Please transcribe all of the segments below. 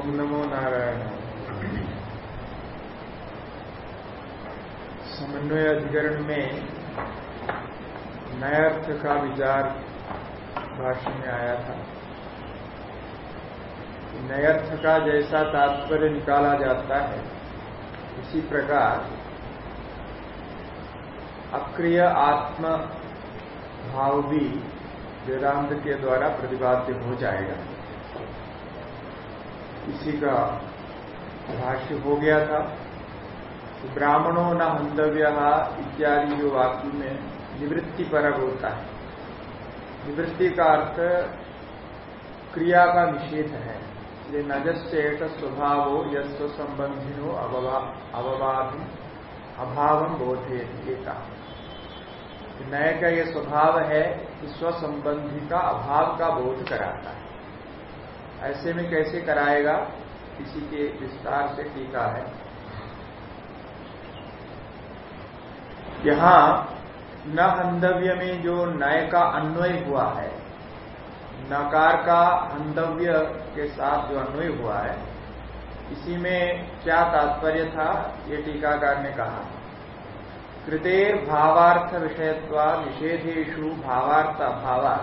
ओम नमो नारायण। समन्वय अधिकरण में नया अर्थ का विचार भाषण में आया था। नयर्थ का जैसा तात्पर्य निकाला जाता है, इसी प्रकार अक्रिय आत्म भाव भी वेदांत के द्वारा प्रतिपाद्य हो जाएगा। इसी का भाष्य हो गया था ब्राह्मणों न हंतव्य इत्यादि जो वाक्य में निवृत्ति परक होता है। निवृत्ति का अर्थ क्रिया का निषेध है। ये नजस्ेट स्वभाव हो यस्व संबंधिनो अववादि अभाव बोधे का नय का ये स्वभाव है कि स्वसंबंधी का अभाव का बोध कराता है। ऐसे में कैसे कराएगा? इसी के विस्तार से टीका है। यहाँ न हंधव्य में जो नय का अन्वय हुआ है, नकार का हंधव्य के साथ जो अन्वय हुआ है, इसी में क्या तात्पर्य था? ये टीकाकार ने कहा कृतेर भावार्थ विषयत्वा निषेधेशु भावार्थ अभावा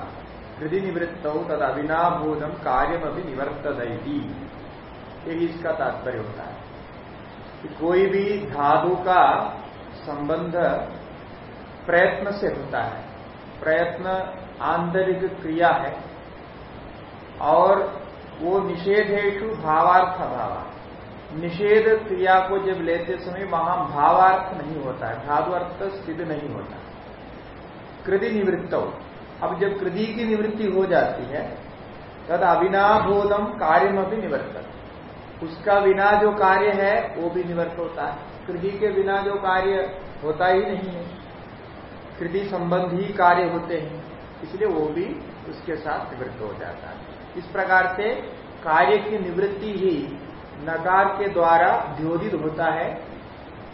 हृदय निवृत्त तद अविनाभूतम कार्यम अभी निवर्तदी यही इसका तात्पर्य होता है। कि कोई भी धातु का संबंध प्रयत्न से होता है। प्रयत्न आंतरिक क्रिया है। और वो निषेधेशु भावार्थ भावा। निषेध क्रिया को जब लेते समय वहाँ भावार्थ नहीं होता है। धातु अर्थ स्थित नहीं होता। कृति निवृत्त अब जब कृति की निवृत्ति हो जाती है, तद अविनाभूतम कार्यम भी निवर्त उसका बिना जो कार्य है, वो भी निवर्त होता है। कृति के बिना जो कार्य होता ही नहीं है। कृति संबंधी कार्य होते हैं, इसलिए वो भी उसके साथ निवृत्त हो जाता है। इस प्रकार से कार्य की निवृत्ति ही नकार के द्वारा द्योदित होता है।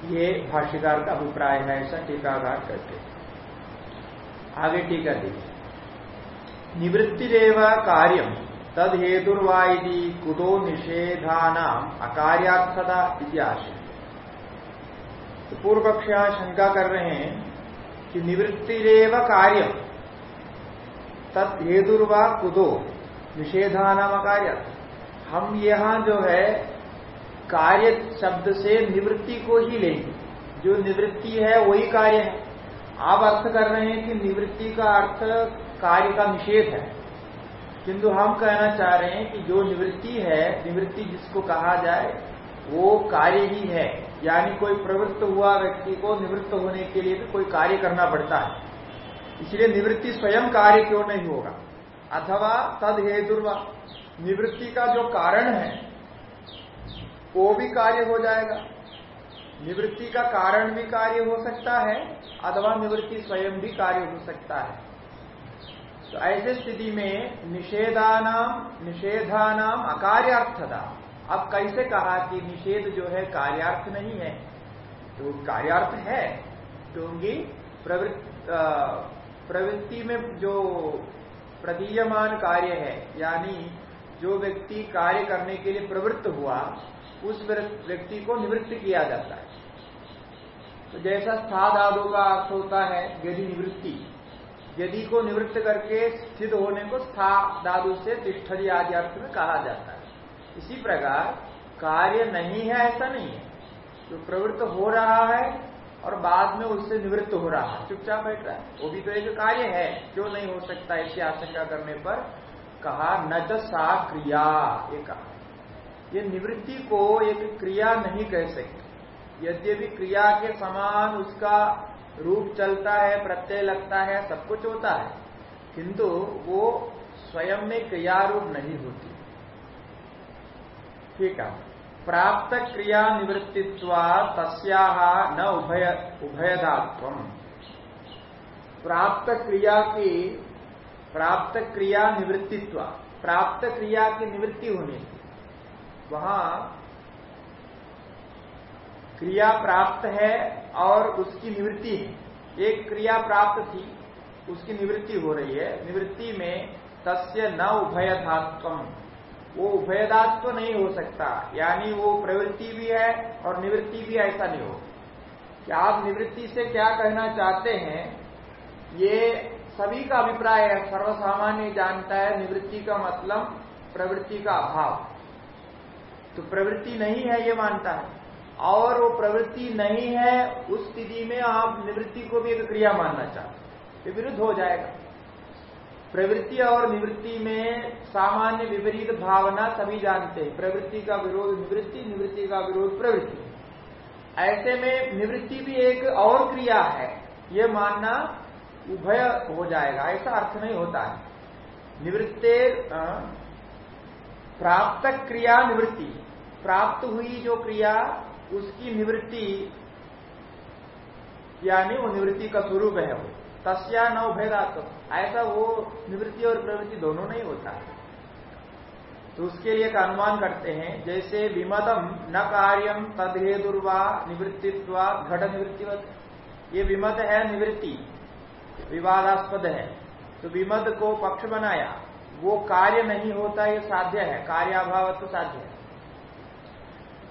ये भाष्यकार का अभिप्राय है, ऐसा टीकाकार करते आगे टीका देखिए निवृत्तिरेव कार्यम तद हेतुर्वादी कुतो निषेधानाम अकार्यार्थता इतिहास तो पूर्व पक्ष शंका कर रहे हैं कि निवृत्तिरेव कार्यम तद हेतुर्वा कुतो निषेधानाम अकार्य हम यहाँ जो है, कार्य शब्द से निवृत्ति को ही लेंगे। जो निवृत्ति है, वही कार्य है। आप अर्थ कर रहे हैं कि निवृत्ति का अर्थ कार्य का निषेध है। किंतु हम कहना चाह रहे हैं कि जो निवृत्ति है, निवृत्ति जिसको कहा जाए, वो कार्य ही है। यानी कोई प्रवृत्त हुआ व्यक्ति को निवृत्त होने के लिए भी कोई कार्य करना पड़ता है। इसलिए निवृत्ति स्वयं कार्य क्यों नहीं होगा? अथवा तद हेतुर्वा निवृत्ति का जो कारण है, वो भी कार्य हो जाएगा। निवृत्ति का कारण भी कार्य हो सकता है, अथवा निवृत्ति स्वयं भी कार्य हो सकता है। तो ऐसे स्थिति में निषेधानाम निषेधानाम अकार्यार्थता। अब कैसे कहा कि निषेध जो है कार्यार्थ नहीं है? तो कार्यार्थ है, क्योंकि प्रवृत्ति में जो प्रतीयमान कार्य है, यानी जो व्यक्ति कार्य करने के लिए प्रवृत्त हुआ, उस व्यक्ति को निवृत्त किया जाता है। तो जैसा स्थाद आदो का अर्थ होता है यदि निवृत्ति। यदि को निवृत्त करके स्थित होने को स्था दादु से तिष्ठरी आदि अर्थ में कहा जाता है। इसी प्रकार कार्य नहीं है, ऐसा नहीं है। जो तो प्रवृत्त हो रहा है और बाद में उससे निवृत्त हो रहा है। चुपचाप बैठ रहा है। वो भी तो एक कार्य है। क्यों नहीं हो सकता इसकी आशंका करने पर? कहा, न सा क्रिया, ये कहा। ये निवृत्ति को एक क्रिया नहीं कह सकते। यद्यपि क्रिया के समान उसका रूप चलता है, प्रत्यय लगता है, सब कुछ होता है। किंतु वो स्वयं में क्रिया रूप नहीं होती। ठीक है। प्राप्त क्रिया निवृत्तित्वा तस्या न उभय, उभयदात्व। प्राप्त क्रिया की, प्राप्त क्रिया निवृत्तित्व, प्राप्त क्रिया की निवृत्ति होने से। वहाँ क्रिया प्राप्त है और उसकी निवृत्ति है। एक क्रिया प्राप्त थी, उसकी निवृत्ति हो रही है। निवृत्ति में तस्य न उभयधात्व वो उभयदात्व नहीं हो सकता। यानी वो प्रवृत्ति भी है और निवृत्ति भी ऐसा नहीं हो क्या आप निवृत्ति से क्या कहना चाहते हैं? ये सभी का अभिप्राय है। सर्वसामान्य जानता है निवृत्ति का मतलब प्रवृत्ति का अभाव। तो प्रवृत्ति नहीं है, ये मानता है। और वो प्रवृत्ति नहीं है, उस स्थिति में आप निवृत्ति को भी एक क्रिया मानना चाहते विरुद्ध हो जाएगा। प्रवृत्ति और निवृत्ति में सामान्य विपरीत भावना सभी जानते हैं। प्रवृत्ति का विरोध निवृत्ति निवृत्ति का विरोध प्रवृत्ति। ऐसे में निवृत्ति भी एक और क्रिया है। ये मानना उभय हो जाएगा, ऐसा अर्थ नहीं होता है। निवृत्ते प्राप्त क्रिया निवृत्ति। प्राप्त हुई जो क्रिया उसकी निवृत्ति, यानी वो निवृत्ति का स्वरूप है वो। तस्या न उभयदात्म ऐसा वो निवृत्ति और प्रवृत्ति दोनों नहीं होता। है तो उसके लिए एक अनुमान करते हैं, जैसे विमदम न कार्यम तदहेदुर्वा निवृत्तित्वा घट निवृत्ति ये विमद है निवृत्ति, विवादास्पद है। तो विमद को पक्ष बनाया, वो कार्य नहीं होता, ये साध्य है कार्याभाव तो साध्य है।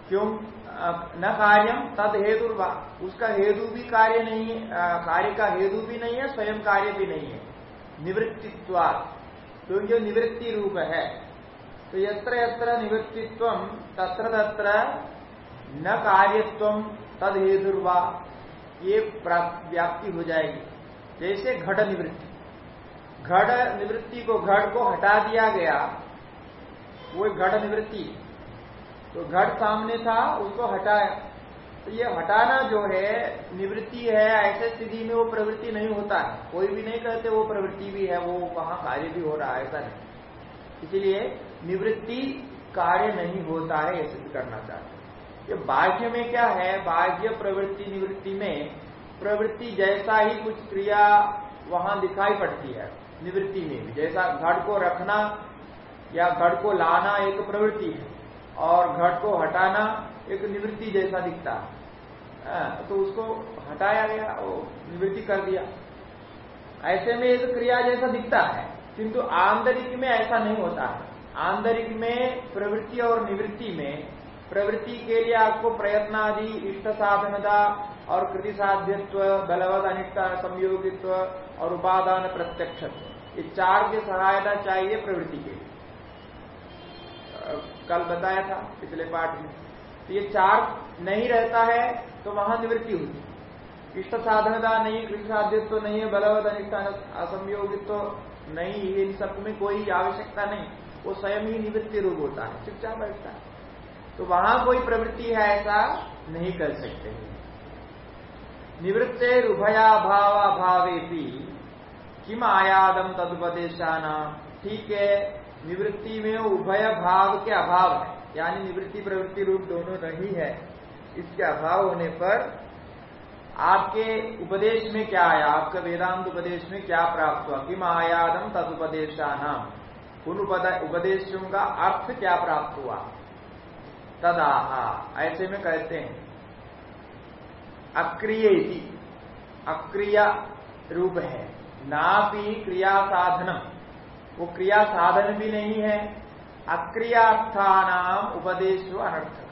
क्यों? न कार्यम तद हेतु उसका हेतु भी कार्य नहीं है कार्य का हेतु भी नहीं है, स्वयं कार्य भी नहीं है। निवृत्तित्वाद क्योंकि जो निवृत्ति रूप है तो यत्र यत्र निवृत्तित्व, तत्र तत्र न कार्यत्व तद हेतुर्वा ये व्याप्ति हो जाएगी। जैसे घट निवृत्ति। घट निवृत्ति को घट को हटा दिया गया, वो घट निवृत्ति तो घट सामने था, उसको हटाया। तो ये हटाना जो है, निवृत्ति है, ऐसे स्थिति में वो प्रवृत्ति नहीं होता है। कोई भी नहीं कहते वो प्रवृत्ति भी है, वो वहाँ कार्य भी हो रहा है, ऐसा नहीं। इसलिए निवृत्ति कार्य नहीं होता है, ये सिद्ध करना चाहते ये बाह्य में क्या है? बाह्य प्रवृत्ति, निवृत्ति में प्रवृत्ति जैसा ही कुछ क्रिया वहाँ दिखाई पड़ती है, निवृत्ति में भी। जैसा घट को रखना या घट को लाना एक प्रवृत्ति है। और घट को हटाना एक निवृत्ति जैसा दिखता। है हाँ, तो उसको हटाया गया वो निवृत्ति कर दिया। ऐसे में एक क्रिया जैसा दिखता है किंतु आंतरिक में ऐसा नहीं होता है। आंतरिक में प्रवृत्ति और निवृत्ति में प्रवृत्ति के लिए आपको प्रयत्न आदि इष्ट साधनता और कृति साध्यत्व बलवत अनिष्टा संयोगित्व और उपादान प्रत्यक्ष ये चार की सहायता चाहिए प्रवृत्ति के लिए। कल बताया था पिछले पाठ में। तो ये चार नहीं रहता है तो वहाँ निवृत्ति होती इष्ट साधनता नहीं, कृष्ण साध्यत्व तो नहीं है, बलवत अनिष्ठान असंयोगित तो नहीं इन सब में कोई आवश्यकता नहीं। वो स्वयं ही निवृत्ति रूप होता है, चुपचाप बैठता है। तो वहाँ कोई प्रवृत्ति है ऐसा नहीं कर सकते निवृत्ते उभयाभाव भावे भी किम आयादम तदुपदेशाना। ठीक है निवृत्ति में उभय भाव के अभाव है। यानी निवृत्ति प्रवृत्ति रूप दोनों नहीं है। इसके अभाव होने पर आपके उपदेश में क्या आया? आपका वेदांत उपदेश में क्या प्राप्त हुआ? किम आयादम तदुपदेशानाम उन उपदेशों का अर्थ क्या प्राप्त हुआ? तदाहा ऐसे में कहते हैं। अक्रिय अक्रिया रूप है। ना भी क्रिया साधनम वो क्रिया साधन भी नहीं है। अक्रियार्थानाम उपदेश अनर्थक।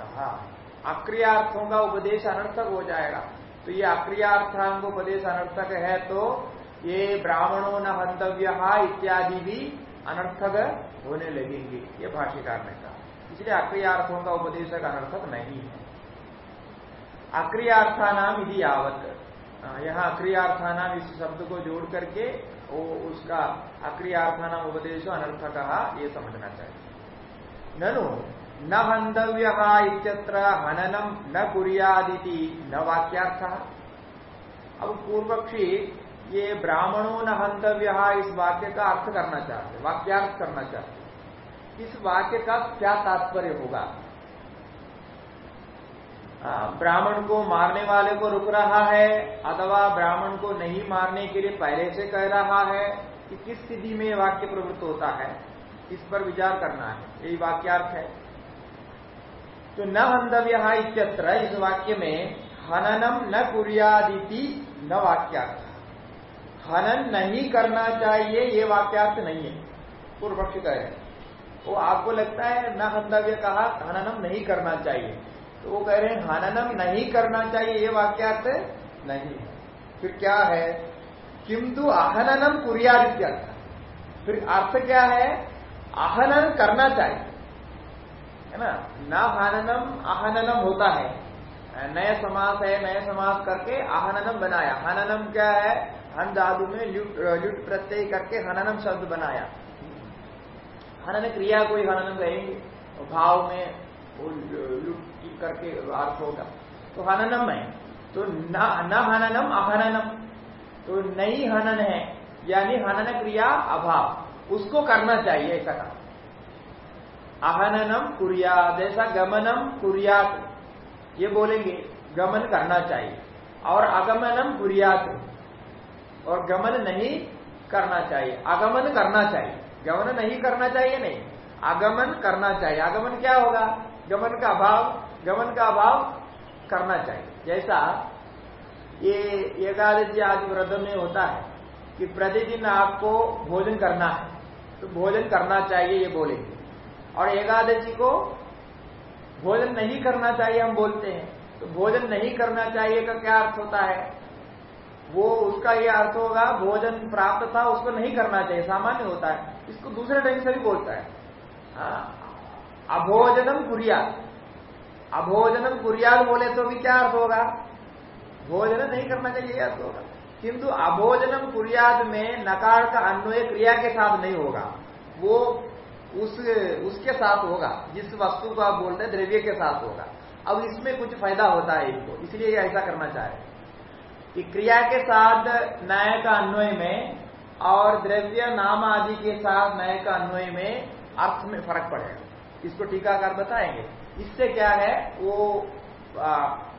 अक्रियार्थों का उपदेश अनर्थक हो जाएगा। तो ये अक्रियार्थांग उपदेश अनर्थक है तो ये ब्राह्मणों न हंतव्य इत्यादि भी अनर्थक होने लगेंगे। ये भाष्यकार ने कहा। इसलिए अक्रियार्थों का उपदेशक अनर्थक नहीं है। अक्रियार्था नाम यदि आवत यहाँ अक्रियार्था नाम इस शब्द को जोड़ करके वो उसका अक्रियार्था नाम उपदेश अनर्थक, ये समझना चाहिए। ननु, न हंतव्य इत्यत्र हननम न कुरियादिति, न वाक्यार्थ। अब पूर्व पक्षी ये ब्राह्मणों न हंतव्य इस वाक्य का अर्थ करना चाहते, वाक्यार्थ करना चाहते। इस वाक्य का क्या तात्पर्य होगा? ब्राह्मण को मारने वाले को रुक रहा है, अथवा ब्राह्मण को नहीं मारने के लिए पहले से कह रहा है कि किस स्थिति में वाक्य प्रवृत्त होता है इस पर विचार करना है, यही वाक्यार्थ है। तो न हंधव्य इत्यत्र इस वाक्य में हननम न कुरियादिति न वाक्यार्थ। हनन नहीं करना चाहिए, ये वाक्यार्थ नहीं है पूर्व पक्ष कह रहे वो आपको लगता है न हंधव्य कहा हननम नहीं करना चाहिए। तो वो कह रहे हैं, हननम नहीं करना चाहिए, ये वाक्यार्थ नहीं है. फिर क्या है? किंतु आहननम कुरियादित्यर्थ फिर अर्थ क्या है? आहनन करना चाहिए। है ना? न हननम आहननम होता है। नया समास है, नया समास करके आहननम बनाया। हननम क्या है? हन दादु में लुट प्रत्यय करके हननम शब्द बनाया। हनन क्रिया कोई हननम कहेंगे? भाव में लुट करके अर्थ होगा। तो हननम है। तो न हननम, अहननम। तो नई हनन है, यानी हनन क्रिया अभाव। उसको करना चाहिए ऐसा कहा। अहननम कुरिया जैसा गमनम कुरियात। ये बोलेंगे, गमन करना चाहिए। और अगमनम कुरियात। और गमन नहीं करना चाहिए। आगमन करना चाहिए। गमन नहीं करना चाहिए नहीं। आगमन करना चाहिए। आगमन क्या होगा? गमन का अभाव। गमन का अभाव करना चाहिए। जैसा ये एकादशी आदि व्रत में होता है कि प्रतिदिन आपको भोजन करना है तो भोजन करना चाहिए ये बोलेंगे और एकादशी को भोजन नहीं करना चाहिए हम बोलते हैं तो भोजन नहीं करना चाहिए का क्या अर्थ होता है? वो उसका ये अर्थ होगा भोजन प्राप्त था उसको नहीं करना चाहिए सामान्य होता है। इसको दूसरे ढंग से भी बोलता है। हाँ, अभोजनम कुरिया अभोजनम कुरियाल बोले तो भी क्या अर्थ होगा? भोजन नहीं करना चाहिए, यह अर्थ होगा। किंतु अभोजनम कुरियाद में नकार का अन्वय क्रिया के साथ नहीं होगा। वो उस, उसके साथ होगा, जिस वस्तु को आप बोल रहे द्रव्य के साथ होगा। अब इसमें कुछ फ़ायदा होता है इनको, इसलिए ऐसा करना चाहे कि क्रिया के साथ न्याय का अन्वय में और द्रव्य, नाम आदि के साथ न्याय का अन्वय में अर्थ में फ़र्क पड़ेगा। इसको टीकाकार बताएँगे। इससे क्या है? वो आ,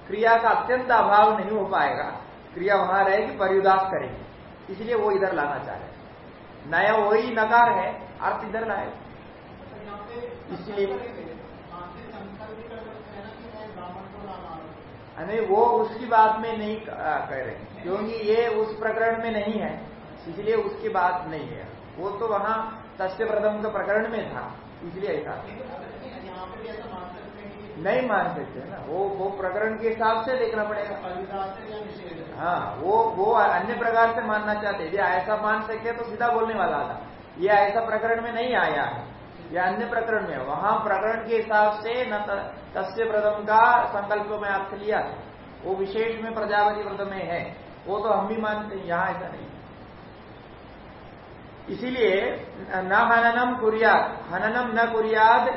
क्रिया का अत्यंत अभाव नहीं हो पाएगा। क्रिया वहाँ रहेगी परिउदास करेगी। इसलिए वो इधर लाना चाह रहे नया वही नकार है अर्थ इधर लाए। इसलिए वो उसकी बात में नहीं कह रहे क्योंकि ये उस प्रकरण में नहीं है इसलिए उसकी बात नहीं है। वो तो वहाँ तस्य प्रथम के प्रकरण में था इसलिए ऐसा। नहीं मान सकते ना। वो वो प्रकरण के हिसाब से देखना पड़ेगा। हाँ? वो वो अन्य प्रकार से मानना चाहते यदि ऐसा मान सके तो सीधा बोलने वाला था। ये ऐसा प्रकरण में नहीं आया है। या अन्य प्रकरण में वहाँ प्रकरण के हिसाब से न तस्य व्रतम का संकल्प में अर्थ लिया वो विशेष में प्रजापति व्रत में है। वो तो हम भी मानते हैं यहाँ ऐसा नहीं इसीलिए न हननम कुरियाद हननम न कुरियाद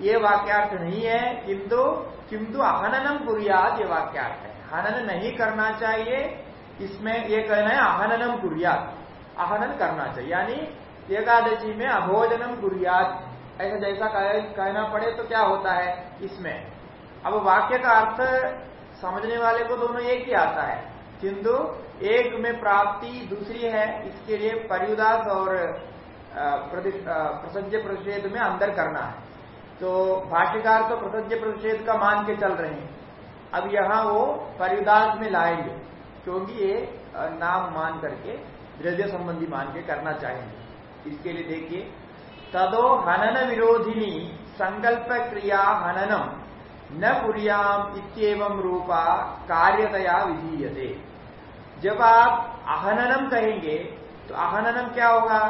ये वाक्यार्थ नहीं है, किंतु किंतु अहननम कुरियात ये वाक्यार्थ है। हनन नहीं करना चाहिए, इसमें ये कहना है अहननम कुरियात। अहनन करना चाहिए, यानी एकादशी में अभोजनम कुरियात। ऐसा जैसा कहना पड़े तो क्या होता है इसमें? अब वाक्य का अर्थ समझने वाले को दोनों एक ही आता है। किंतु एक में प्राप्ति, दूसरी है, इसके लिए परियुदास और प्रसज्य प्रतिषेध में अंदर करना है। तो भाष्यकार तो प्रसज्य प्रतिषेध का मान के चल रहे हैं। अब यहाँ वो परिदास में लाएँगे, क्योंकि ये नाम मान करके, द्रव्य संबंधी मान के करना चाहेंगे। इसके लिए देखिए, तदो हनन विरोधिनी, संकल्प क्रिया हननम, न कुरियाम इतम रूपा कार्यतया विधीयते। जब आप अहननम कहेंगे तो अहननम क्या होगा?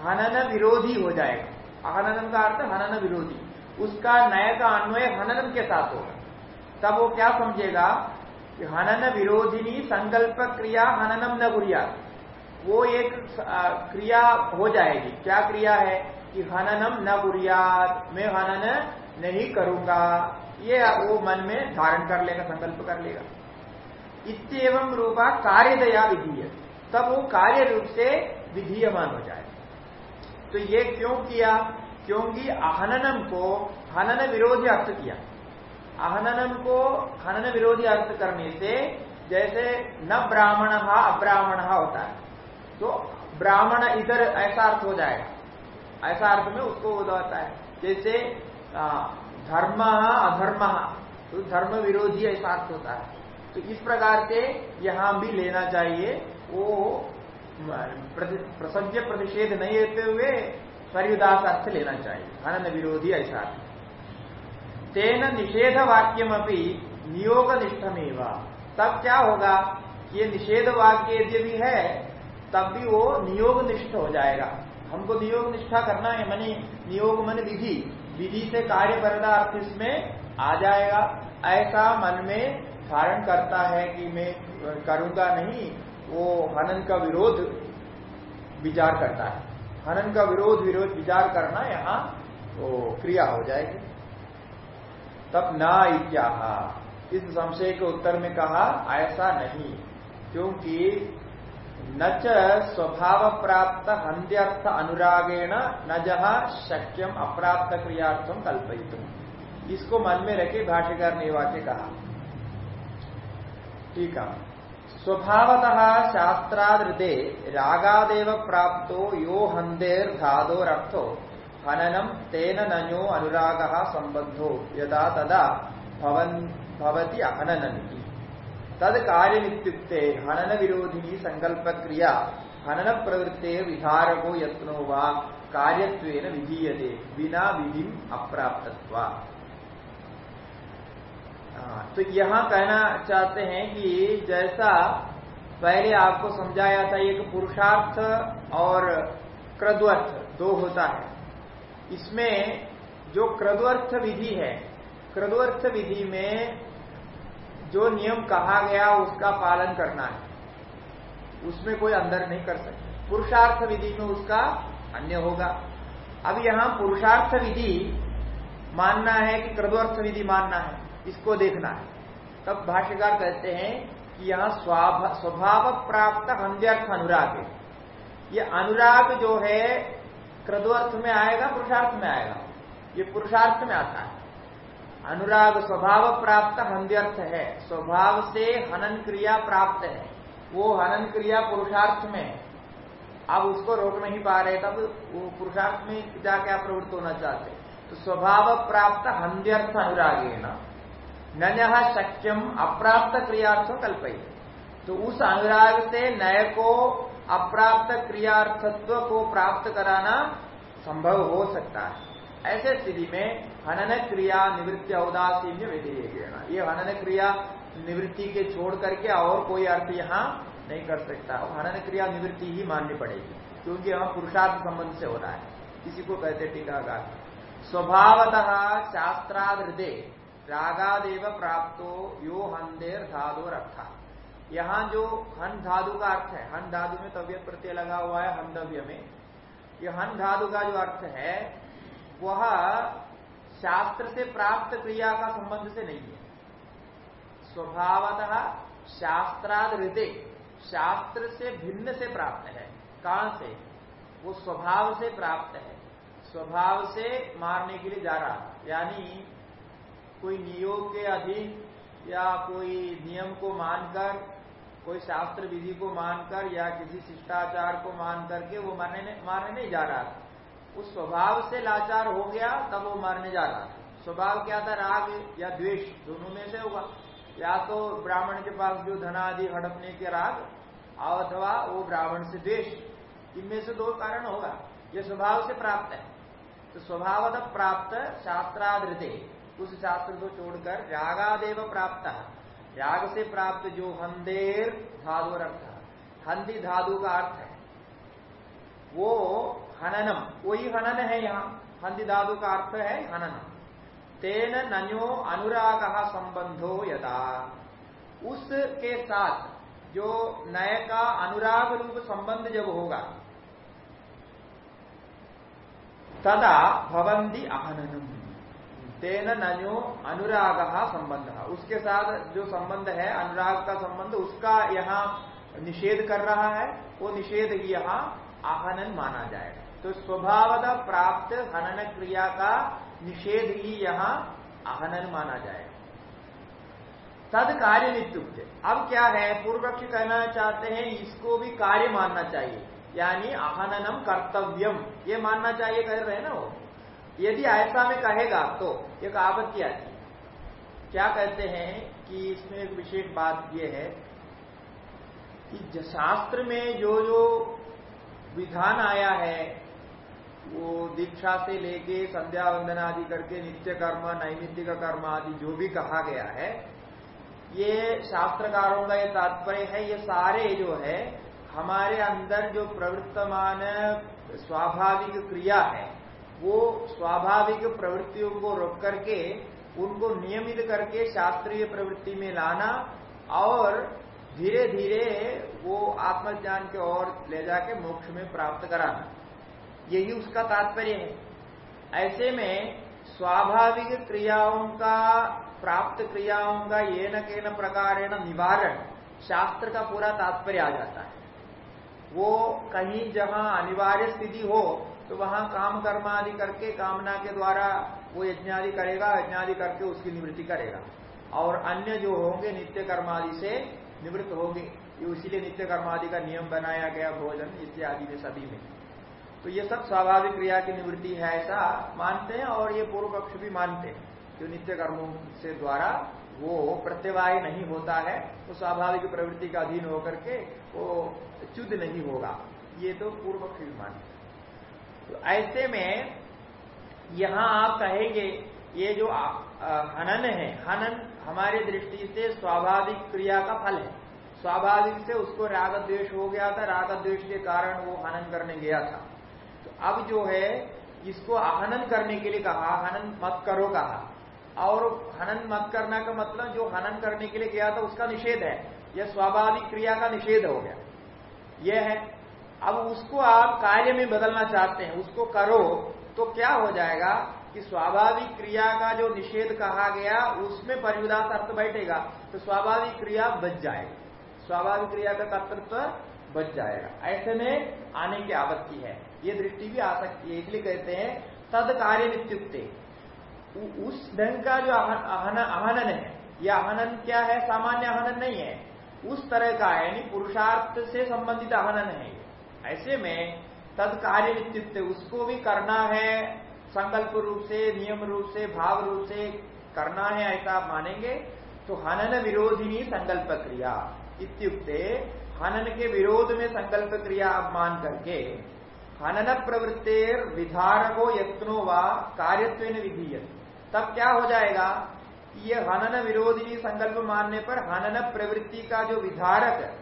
हनन विरोधी हो जाएगा। अहननम का अर्थ हनन विरोधी। उसका नय का अन्वय हननम के साथ होगा। तब वो क्या समझेगा? कि हनन विरोधिनी संकल्प क्रिया हननम न गुरिया वो एक क्रिया हो जाएगी। क्या क्रिया है? कि हननम न गुरियात मैं हनन नहीं करूँगा। ये वो मन में धारण कर लेगा, संकल्प कर लेगा। इतम रूपा कार्यदया विधीय। तब वो कार्य रूप से विधीयमान हो जाए तो ये क्यों किया? क्योंकि अहननम को हनन विरोधी अर्थ किया। अहननम को हनन विरोधी अर्थ करने से जैसे न ब्राह्मण अब्राह्मण होता है तो ब्राह्मण इधर ऐसा अर्थ हो जाएगा। ऐसा अर्थ में उसको होता है, जैसे धर्म अधर्म तो धर्म विरोधी ऐसा अर्थ होता है। तो इस प्रकार से यहाँ भी लेना चाहिए, वो प्रसज्य प्रतिषेध नहीं लेते हुए परिदास अर्थ लेना चाहिए। हनन विरोधी ऐसा तेन निषेध वाक्यम नियोग निष्ठमेवा तब क्या होगा? ये निषेध वाक्य यदि भी है, तब भी वो नियोग निष्ठ हो जाएगा। हमको नियोग निष्ठा करना है, मनी नियोग मन विधि। विधि से कार्य पदार्थ इसमें आ जाएगा। ऐसा मन में धारण करता है कि मैं करूँगा नहीं, वो हनन का विरोध विचार करता है। हनन का विरोध विरोध विचार करना यहाँ वो क्रिया हो जाएगी। तब ना इत्या इस संशय के उत्तर में कहा, ऐसा नहीं, क्योंकि न स्वभाव प्राप्त हंद्यर्थ अनुरागेण, न जहा शक्यम अप्राप्त क्रियार्थम कल्पित इसको मन में रखे भाष्यकार ने वाक्य कहा। ठीक है। स्वभावतः शास्त्रादृते रागादेव प्राप्तो यो हंदेर हननम तेन नयो अनुराग संबद्धो यदा तदा भवती अहननन्ति तद कार्यमित्युक्ते हनन विरोधिनी संकल्प हनन प्रवृत्ते विधारको यत्नो वा कार्यत्वेन विधीयते। बिना विधि अप्राप्तत्वा। हाँ, तो यहाँ कहना चाहते हैं कि जैसा पहले आपको समझाया था एक पुरुषार्थ और क्रद्वर्थ दो होता है। इसमें जो क्रद्वर्थ विधि है क्रद्वर्थ विधि में जो नियम कहा गया उसका पालन करना है। उसमें कोई अंदर नहीं कर सकते। पुरुषार्थ विधि में उसका अन्य होगा। अब यहाँ पुरुषार्थ विधि मानना है कि क्रद्वर्थ विधि मानना है। इसको देखना है। तब भाष्यकार कहते हैं कि यहाँ स्वभाव प्राप्त हंध्यर्थ अनुराग है। ये अनुराग जो है क्रदुअर्थ में आएगा, पुरुषार्थ में आएगा। ये पुरुषार्थ में आता है। अनुराग स्वभाव प्राप्त हंध्यर्थ है। स्वभाव से हनन क्रिया प्राप्त है। वो हनन क्रिया पुरुषार्थ में है। अब उसको रोक नहीं पा रहे, तब वो पुरुषार्थ में जाके आप प्रवृत्त होना चाहते तो स्वभाव प्राप्त हंध्यर्थ अनुरागे ना। न शक्यम अप्राप्त क्रियार्थ कल्पई तो उस अनुराग से नय को अप्राप्त क्रियार्थत्व को प्राप्त कराना संभव हो सकता है। ऐसे स्थिति में हनन क्रिया निवृत्ति औदासीन्य विधेयक ये हनन क्रिया निवृत्ति के छोड़ करके और कोई अर्थ यहाँ नहीं कर सकता। हनन क्रिया निवृत्ति ही माननी पड़ेगी, क्योंकि यहाँ पुरुषार्थ संबंध से हो रहा है। किसी को कहते टीकाकार, स्वभावतः शास्त्रादृदे रागादेव प्राप्तो यो हंदेर धादु रखा यहाँ जो हन धादु का अर्थ है, हन धादु में तबियत प्रत्यय लगा हुआ है हंदव्य में। यह हन धादु का जो अर्थ है, वह शास्त्र से प्राप्त क्रिया का संबंध से नहीं है। स्वभावतः शास्त्राद हृदय शास्त्र से भिन्न से प्राप्त है। कहाँ से? वो स्वभाव से प्राप्त है। स्वभाव से मारने के लिए जा रहा। यानी कोई नियोग के अधीन या कोई नियम को मानकर, कोई शास्त्र विधि को मानकर या किसी शिष्टाचार को मान करके वो मारने मारने नहीं जा रहा था। उस स्वभाव से लाचार हो गया, तब वो मारने जा रहा था। स्वभाव क्या था? राग या द्वेष, दोनों में से होगा। या तो ब्राह्मण के पास जो धनादि, हड़पने के राग अथवा वो ब्राह्मण से द्वेष। इनमें से दो कारण होगा। ये स्वभाव से प्राप्त है। तो स्वभावत प्राप्त शास्त्रादृते। उस शास्त्र को छोड़कर रागादेव प्राप्त राग से प्राप्त जो हंदेर धादु अर्थ हंदी धादु का अर्थ है। वो हननम वही हनन है यहाँ। हंदी धादु का अर्थ है हननम तेन नन्यो अनुराग संबंधो यदा उसके साथ जो नय का अनुराग रूप संबंध जब होगा, तदा भवंती अहननम। तेन नन्यो अनुराग संबंध। उसके साथ जो संबंध है, अनुराग का संबंध, उसका यहाँ निषेध कर रहा है, वो निषेध ही यहाँ आहनन माना जाएगा। तो स्वभावता प्राप्त हनन क्रिया का निषेध ही यहाँ आहनन माना जाएगा। तद कार्य नित्युक्त। अब क्या है पूर्व पक्षी कहना चाहते हैं, इसको भी कार्य मानना चाहिए। यानी आहननम कर्तव्यम। ये मानना चाहिए, कह रहे हैं ना वो? यदि ऐसा में कहेगा तो एक आपत्ति आती क्या कहते हैं कि इसमें एक विशेष बात यह है कि शास्त्र में जो जो विधान आया है, वो दीक्षा से लेके संध्या वंदन आदि करके नित्य कर्म, नैमित्तिक कर्म आदि जो भी कहा गया है, ये शास्त्रकारों का ये तात्पर्य है, ये सारे जो है, हमारे अंदर जो प्रवृत्तमान, स्वाभाविक क्रिया है वो स्वाभाविक प्रवृत्तियों को रोक करके, उनको नियमित करके शास्त्रीय प्रवृत्ति में लाना और धीरे धीरे वो आत्मज्ञान के ओर ले जाके मोक्ष में प्राप्त कराना। यही उसका तात्पर्य है। ऐसे में स्वाभाविक क्रियाओं का, प्राप्त क्रियाओं का ये न के न प्रकार निवारण शास्त्र का पूरा तात्पर्य आ जाता है। वो कहीं जहाँ अनिवार्य स्थिति हो तो वहाँ काम कर्म आदि करके कामना के द्वारा वो यज्ञ आदि करेगा, यज्ञ आदि करके उसकी निवृत्ति करेगा। और अन्य जो होंगे नित्य कर्म आदि से निवृत्त होंगे इसीलिए नित्य कर्म आदि का नियम बनाया गया भोजन इत्यादि में सभी में। तो ये सब स्वाभाविक क्रिया की निवृत्ति है ऐसा मानते हैं और ये पूर्व पक्ष भी मानते हैं। जो नित्य कर्मों से द्वारा वो प्रत्यवाय नहीं होता है, वो स्वाभाविक प्रवृत्ति का अधीन होकर के वो च्युत नहीं होगा। ये तो पूर्व पक्ष भी मानते तो ऐसे में यहाँ आप कहेंगे, ये जो हनन है, हनन हमारी दृष्टि से स्वाभाविक क्रिया का फल है। स्वाभाविक से उसको राग द्वेष हो गया था राग द्वेष के कारण वो हनन करने गया था। तो अब जो है, इसको हनन करने के लिए कहा, हनन मत करो कहा। और हनन मत करना का मतलब जो हनन करने के लिए गया था, उसका निषेध है। यह स्वाभाविक क्रिया का निषेध हो गया। यह है। अब उसको आप कार्य में बदलना चाहते हैं, उसको करो तो क्या हो जाएगा कि स्वाभाविक क्रिया का जो निषेध कहा गया, उसमें परिविदास अर्थ बैठेगा तो स्वाभाविक क्रिया बच जाएगी। स्वाभाविक क्रिया का कर्तृत्व बच जाएगा। ऐसे में आने की आपत्ति है। ये दृष्टि भी आ सकती है, इसलिए कहते हैं तद कार्य नित्युक्ते उस ढंग का जो आहनन है यह आहनन क्या है? सामान्य आहनन नहीं है। उस तरह का यानी पुरुषार्थ से संबंधित आहनन है ऐसे में तद कार्य नित्य उसको भी करना है, संकल्प रूप से, नियम रूप से, भाव रूप से करना है, ऐसा आप मानेंगे तो हनन विरोधिनी संकल्प क्रिया। इत्युक्ते, हनन के विरोध में संकल्प क्रिया आप मान करके, हनन प्रवृत्तिर विधारको यत्नो व कार्यत्व विधीय तब क्या हो जाएगा? ये हनन विरोधिनी संकल्प मानने पर हनन प्रवृत्ति का जो विधारक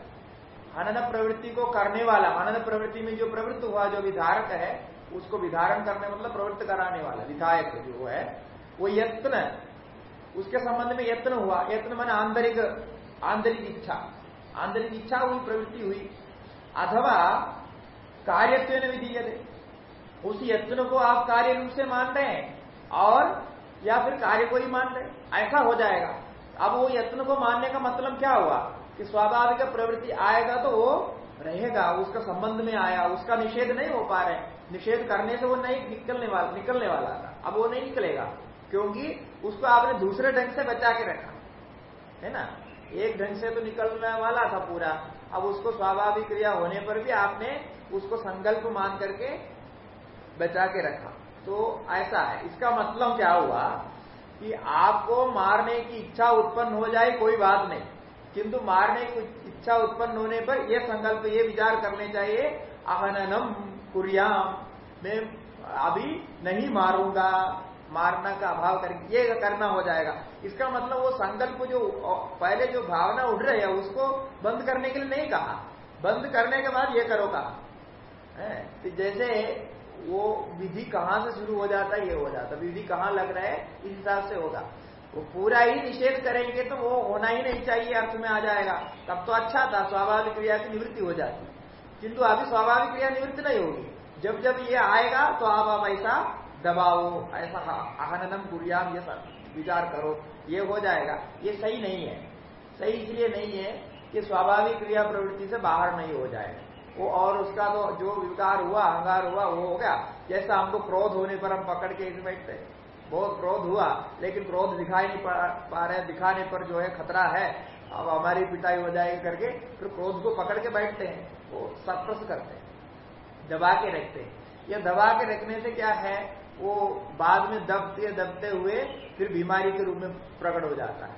हनन प्रवृत्ति को करने वाला हनन प्रवृत्ति में जो प्रवृत्त हुआ, जो विधारक है, उसको विधारण करने मतलब प्रवृत्त कराने वाला, विधायक जो है, वो यत्न, उसके संबंध में यत्न हुआ। यत्न मन आंतरिक आंतरिक इच्छा। आंतरिक इच्छा हुई, प्रवृत्ति हुई। अथवा कार्यत्व विधि उस यत्न को आप कार्य रूप से मान रहे हैं, और, या फिर कार्य को ही मान रहे ऐसा हो जाएगा। अब वो यत्न को मानने का मतलब क्या हुआ? कि स्वाभाविक प्रवृत्ति आएगा तो वो रहेगा, उसका संबंध में आया, उसका निषेध नहीं हो पा रहे निषेध करने से वो नहीं निकलने वाला निकलने वाला था। अब वो नहीं निकलेगा, क्योंकि उसको आपने दूसरे ढंग से बचा के रखा, है ना? एक ढंग से तो निकलने वाला था पूरा। अब उसको स्वाभाविक क्रिया होने पर भी आपने उसको संकल्प मान करके बचा के रखा। तो ऐसा है। इसका मतलब क्या हुआ कि आपको मारने की इच्छा उत्पन्न हो जाए, कोई बात नहीं। किंतु मारने की इच्छा उत्पन्न होने पर यह संकल्प ये विचार करने चाहिए, अहननम कुरियाम, मैं अभी नहीं मारूँगा। मारना का अभाव कर, ये करना हो जाएगा। इसका मतलब वो संकल्प जो, पहले जो भावना उठ रही है, उसको बंद करने के लिए नहीं कहा। बंद करने के बाद ये करो कहा। तो जैसे वो विधि कहाँ से शुरू हो जाता है, ये हो जाता विधि कहाँ लग रहा है, इस हिसाब से होगा। वो पूरा ही निषेध करेंगे तो वो होना ही नहीं चाहिए, अर्थ में आ जाएगा। तब तो अच्छा था, स्वाभाविक क्रिया की निवृत्ति हो जाती। किंतु अभी स्वाभाविक क्रिया निवृत्ति नहीं होगी। जब जब ये आएगा तो आप आप ऐसा दबाओ, ऐसा आहननम गुड़ियाम ये विचार करो, ये हो जाएगा। ये सही नहीं है। सही इसलिए नहीं है कि स्वाभाविक क्रिया प्रवृत्ति से बाहर नहीं हो जाएगा वो और उसका तो जो विकार हुआ अहंगार हुआ, वो हो गया। जैसा हमको क्रोध होने पर हम पकड़ के बैठते बहुत क्रोध हुआ लेकिन क्रोध दिखाई नहीं पा रहे दिखाने पर जो है खतरा है। अब हमारी पिटाई हो जाएगी करके फिर क्रोध को पकड़ के बैठते हैं वो सप्रस करते हैं दबा के रखते हैं। यह दबा के रखने से क्या है वो बाद में दबते दबते हुए फिर बीमारी के रूप में प्रकट हो जाता है।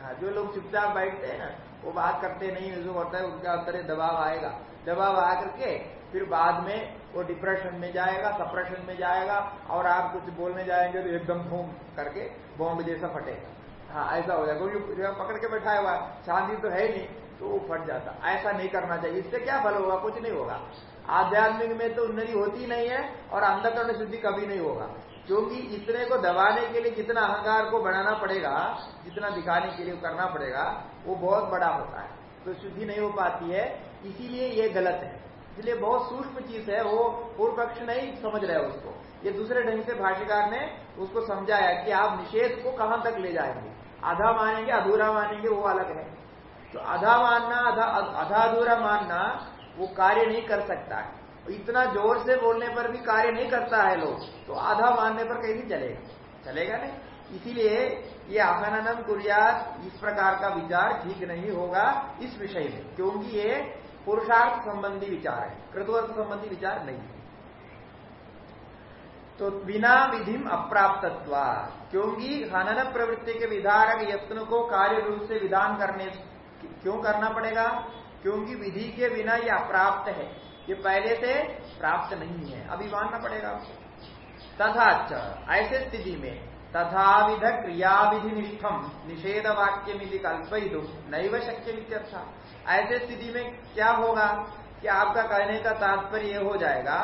हाँ, जो लोग चुपचाप बैठते हैं ना वो बात करते नहीं जो होता है उनके अंदर दबाव आएगा। दबाव आ करके फिर बाद में वो डिप्रेशन में जाएगा सप्रेशन में जाएगा और आप कुछ बोलने जाएँगे तो एकदम भूम करके बॉम्ब जैसा फटेगा। हाँ ऐसा हो जाएगा। क्योंकि पकड़ के बैठा हुआ शांति तो है नहीं तो वो फट जाता। ऐसा नहीं करना चाहिए। इससे क्या फल होगा? कुछ नहीं होगा। आध्यात्मिक में तो उन्नति होती नहीं है और अंधकरण शुद्धि कभी नहीं होगा। क्योंकि इतने को दबाने के लिए, जितना अहंकार को बढ़ाना पड़ेगा, जितना दिखाने के लिए करना पड़ेगा, वो बहुत बड़ा होता है। तो शुद्धि नहीं हो पाती है, इसीलिए ये गलत है। इसलिए बहुत सूक्ष्म चीज़ है, वो पूर्व पक्ष नहीं समझ रहे उसको। ये दूसरे ढंग से भाष्यकार ने उसको समझाया कि आप निषेध को कहाँ तक ले जाएँगे। आधा मानेंगे, अधूरा मानेंगे, वो अलग है। तो आधा मानना, आधा अधूरा मानना, वो कार्य नहीं कर सकता है। इतना ज़ोर से बोलने पर भी कार्य नहीं करता है लोग तो आधा मानने पर कहीं चलेगा। चलेगा नहीं। इसीलिए ये आहननम कुरियात इस प्रकार का विचार ठीक नहीं होगा इस विषय में, क्योंकि ये पुरुषार्थ संबंधी विचार है, कृतवर्थ संबंधी विचार नहीं है। तो बिना विधिम अप्राप्तत्व, क्योंकि हनन प्रवृत्ति के विधारक यत्न को कार्य रूप से विधान करने क्यों करना पड़ेगा? क्योंकि विधि के बिना ये अप्राप्त है। ये पहले से प्राप्त नहीं है, अभी मानना पड़ेगा आपको। तथा ऐसे स्थिति में तथाविध क्रियाविधि निष्ठम निषेध वाक्य मिली कल्पयितु, नैव शक्य ऐसे स्थिति में क्या होगा कि आपका कहने का तात्पर्य हो जाएगा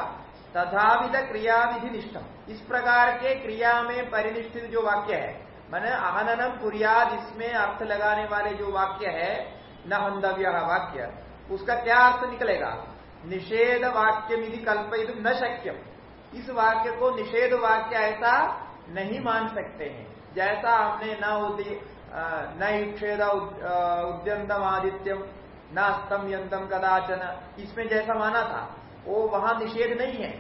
तथाविध क्रिया विधि निष्ठम इस प्रकार के क्रिया में परिनिष्ठित जो वाक्य है, मैंने आहननम कुरियाद इसमें अर्थ लगाने वाले जो वाक्य है, न हंदव्य वाक्य, उसका क्या अर्थ निकलेगा? निषेध वाक्य विधि कल्पित न शक्यम। इस वाक्य को निषेध वाक्य ऐसा नहीं मान सकते हैं। जैसा हमने न उदी न युक्षेद उद्यंतम आदित्यम न यंतम कदाचन। इसमें जैसा माना था, वो वहाँ निषेध नहीं है।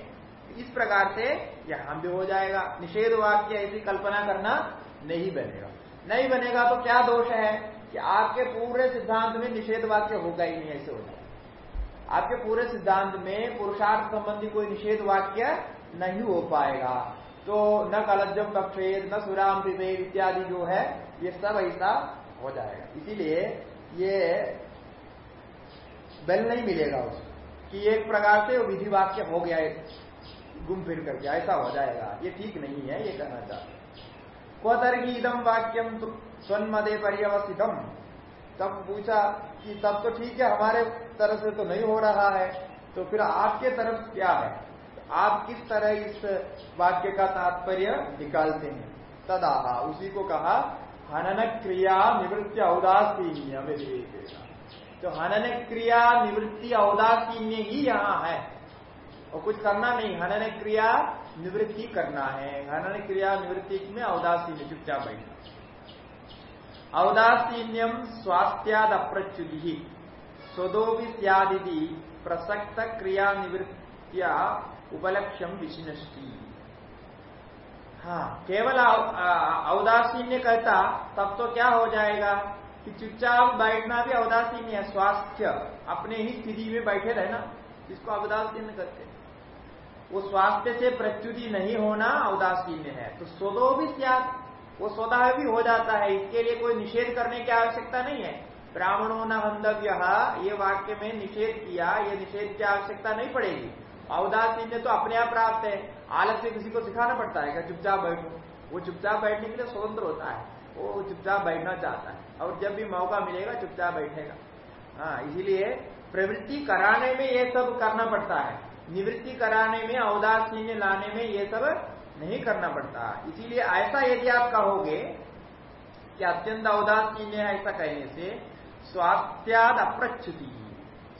इस प्रकार से यहाँ भी हो जाएगा। निषेध वाक्य ऐसी कल्पना करना नहीं बनेगा। नहीं बनेगा तो क्या दोष है कि आपके पूरे सिद्धांत में निषेध वाक्य होगा ही नहीं, ऐसे हो जाए आपके पूरे सिद्धांत में पुरुषार्थ संबंधी कोई निषेध वाक्य नहीं हो पाएगा। तो न कलजम कक्षेद न सुराम विवेक इत्यादि जो है, ये सब ऐसा हो जाएगा। इसीलिए ये बल नहीं मिलेगा उसको कि एक प्रकार से विधि वाक्य हो गया गुम फिर करके, ऐसा हो जाएगा। ये ठीक नहीं है, ये कहना चाहते क्वतर्गी इदम वाक्यम स्वन्मदे पर्यवस्थितम। तब पूछा कि तब तो ठीक है, हमारे तरफ़ से तो नहीं हो रहा है तो फिर आपके तरफ़ क्या है? आप किस तरह इस वाक्य का तात्पर्य निकालते हैं? तदाहा, उसी को कहा हनन क्रिया निवृत्ति औदासीन्य में तो हनन क्रिया निवृत्ति औदासीन्य ही यहाँ है। और कुछ करना नहीं, हनन क्रिया निवृत्ति करना है। हनन क्रिया निवृत्ति में अवदासीन चुपचाप बैठना औदासीन्यम स्वास्थ्याद अप्रच्युति स्वदोपि सियादि प्रसक्त क्रिया निवृत्तिया उपलक्ष्यम विशिनष्टि। हाँ केवल औदासीन्य कहता, तब तो क्या हो जाएगा? कि चुपचाप बैठना भी अवदासीन है, स्वास्थ्य। अपने ही स्थिति में बैठे रहना, जिसको अवदासीन्य कहते वो स्वास्थ्य से प्रच्युति नहीं होना औदासीन्य है। तो स्वदो भी त्याग, वो स्वतः भी हो जाता है। इसके लिए कोई निषेध करने की आवश्यकता नहीं है। ब्राह्मणों न बंधव्य ये वाक्य में निषेध किया, ये निषेध की आवश्यकता नहीं पड़ेगी। अवदासीन्य तो अपने आप प्राप्त है। आलस्य किसी को सिखाना पड़ता है क्या चुपचाप बैठो। वो चुपचाप बैठने के लिए स्वतंत्र होता है। वो चुपचाप बैठना चाहता है। और जब भी मौका मिलेगा, चुपचाप बैठेगा। हाँ इसीलिए प्रवृत्ति कराने में ये सब करना पड़ता है। निवृत्ति कराने में अवदासीन्य लाने में ये सब नहीं करना पड़ता। इसीलिए ऐसा यदि आप कहोगे कि अत्यंत अवदासीन्य है, ऐसा कहने से, स्वास्थ्याद अप्रच्युति।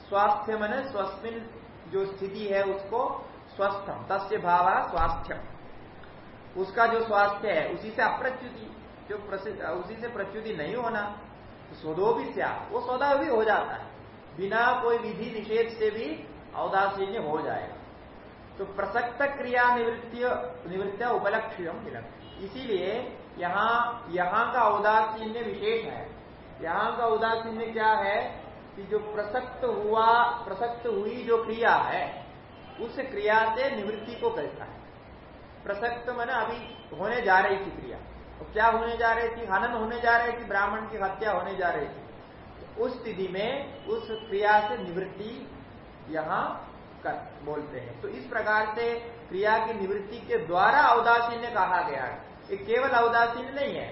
स्वास्थ्य मन स्वस्मिन जो स्थिति है, उसको स्वस्थम तस्य भाव स्वास्थ्य उसका जो स्वास्थ्य है, उसी से अप्रच्युति। जो उसी से प्रच्युति नहीं होना तो स्वदो भी क्या? वो सौदा भी हो जाता है। बिना कोई विधि निषेध से भी अवदासीन्य हो जाएगा। तो प्रसक्त क्रिया निवृत्ति निवृत्त उपलक्ष्यम इसीलिए यहाँ यहाँ का औदासीन्य विशेष है। यहाँ का उदासीन्य क्या है? कि जो प्रसक्त हुआ, प्रसक्त हुई जो क्रिया है, उस क्रिया से निवृत्ति को कहता है। प्रसक्त मैंने अभी होने जा रही थी क्रिया। तो क्या होने जा रही थी, हनन होने जा रही थी, ब्राह्मण की हत्या होने जा रही थी। तो उस स्थिति में उस क्रिया से निवृत्ति यहाँ कर, बोलते हैं। तो इस प्रकार से क्रिया की निवृत्ति के द्वारा अवदासीन्य कहा गया है। ये केवल अवदासीन नहीं है।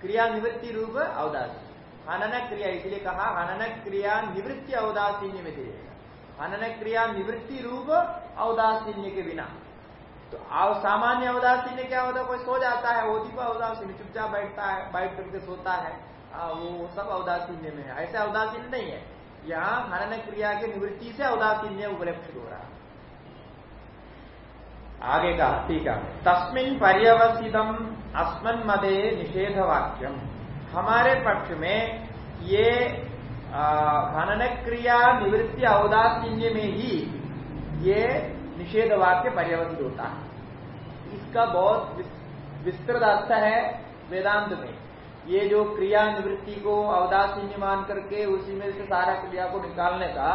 क्रिया निवृत्ति रूप अवदासीन हनन क्रिया, इसलिए कहा, हनन क्रिया निवृत्ति अवदासीन्य में दिएगा हनन क्रिया निवृत्ति रूप अवदासीन्य के बिना। तो सामान्य अवदासीन्य क्या होता है? कोई सो जाता है वो दीपा अवदासीन्य चुपचाप बैठता है बैठ करके सोता है। आ, वो सब अवदासीन्य में है। ऐसे अवदासीन्य नहीं है। यहाँ हनन क्रिया की निवृत्ति से औदासीन्य उपलक्षित हो रहा आगे का ठीक है। तस्मिन पर्यवसितम अस्मन मदे निषेध वाक्यम हमारे पक्ष में ये हनन क्रिया निवृत्ति औदासीन्य में ही ये निषेध वाक्य पर्यवसित होता है। इसका बहुत विस्तृत अर्थ है वेदांत में। ये जो क्रिया निवृत्ति को अवदासीन्य मान करके उसी में से सारा क्रिया को निकालने का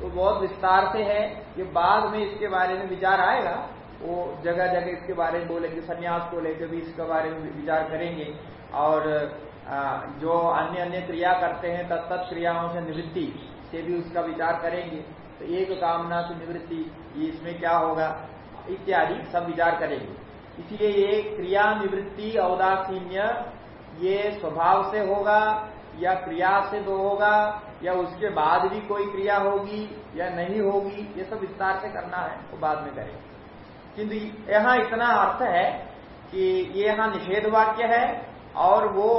तो बहुत विस्तार से है। ये बाद में इसके बारे में विचार आएगा। वो जगह जगह इसके बारे में बोलेंगे, संन्यास को लेकर भी इसके बारे में विचार करेंगे। और जो अन्य अन्य क्रिया करते हैं तत्त क्रियाओं से निवृत्ति से भी उसका विचार करेंगे। तो एक कामना से निवृत्ति इसमें क्या होगा? इत्यादि सब विचार करेंगे। इसलिए ये क्रिया निवृत्ति अवदासीन्य ये स्वभाव से होगा या क्रिया से तो होगा, या उसके बाद भी कोई क्रिया होगी या नहीं होगी, ये सब विस्तार से करना है, वो तो बाद में करें किंतु यहाँ इतना अर्थ है कि ये यहाँ निषेध वाक्य है और वो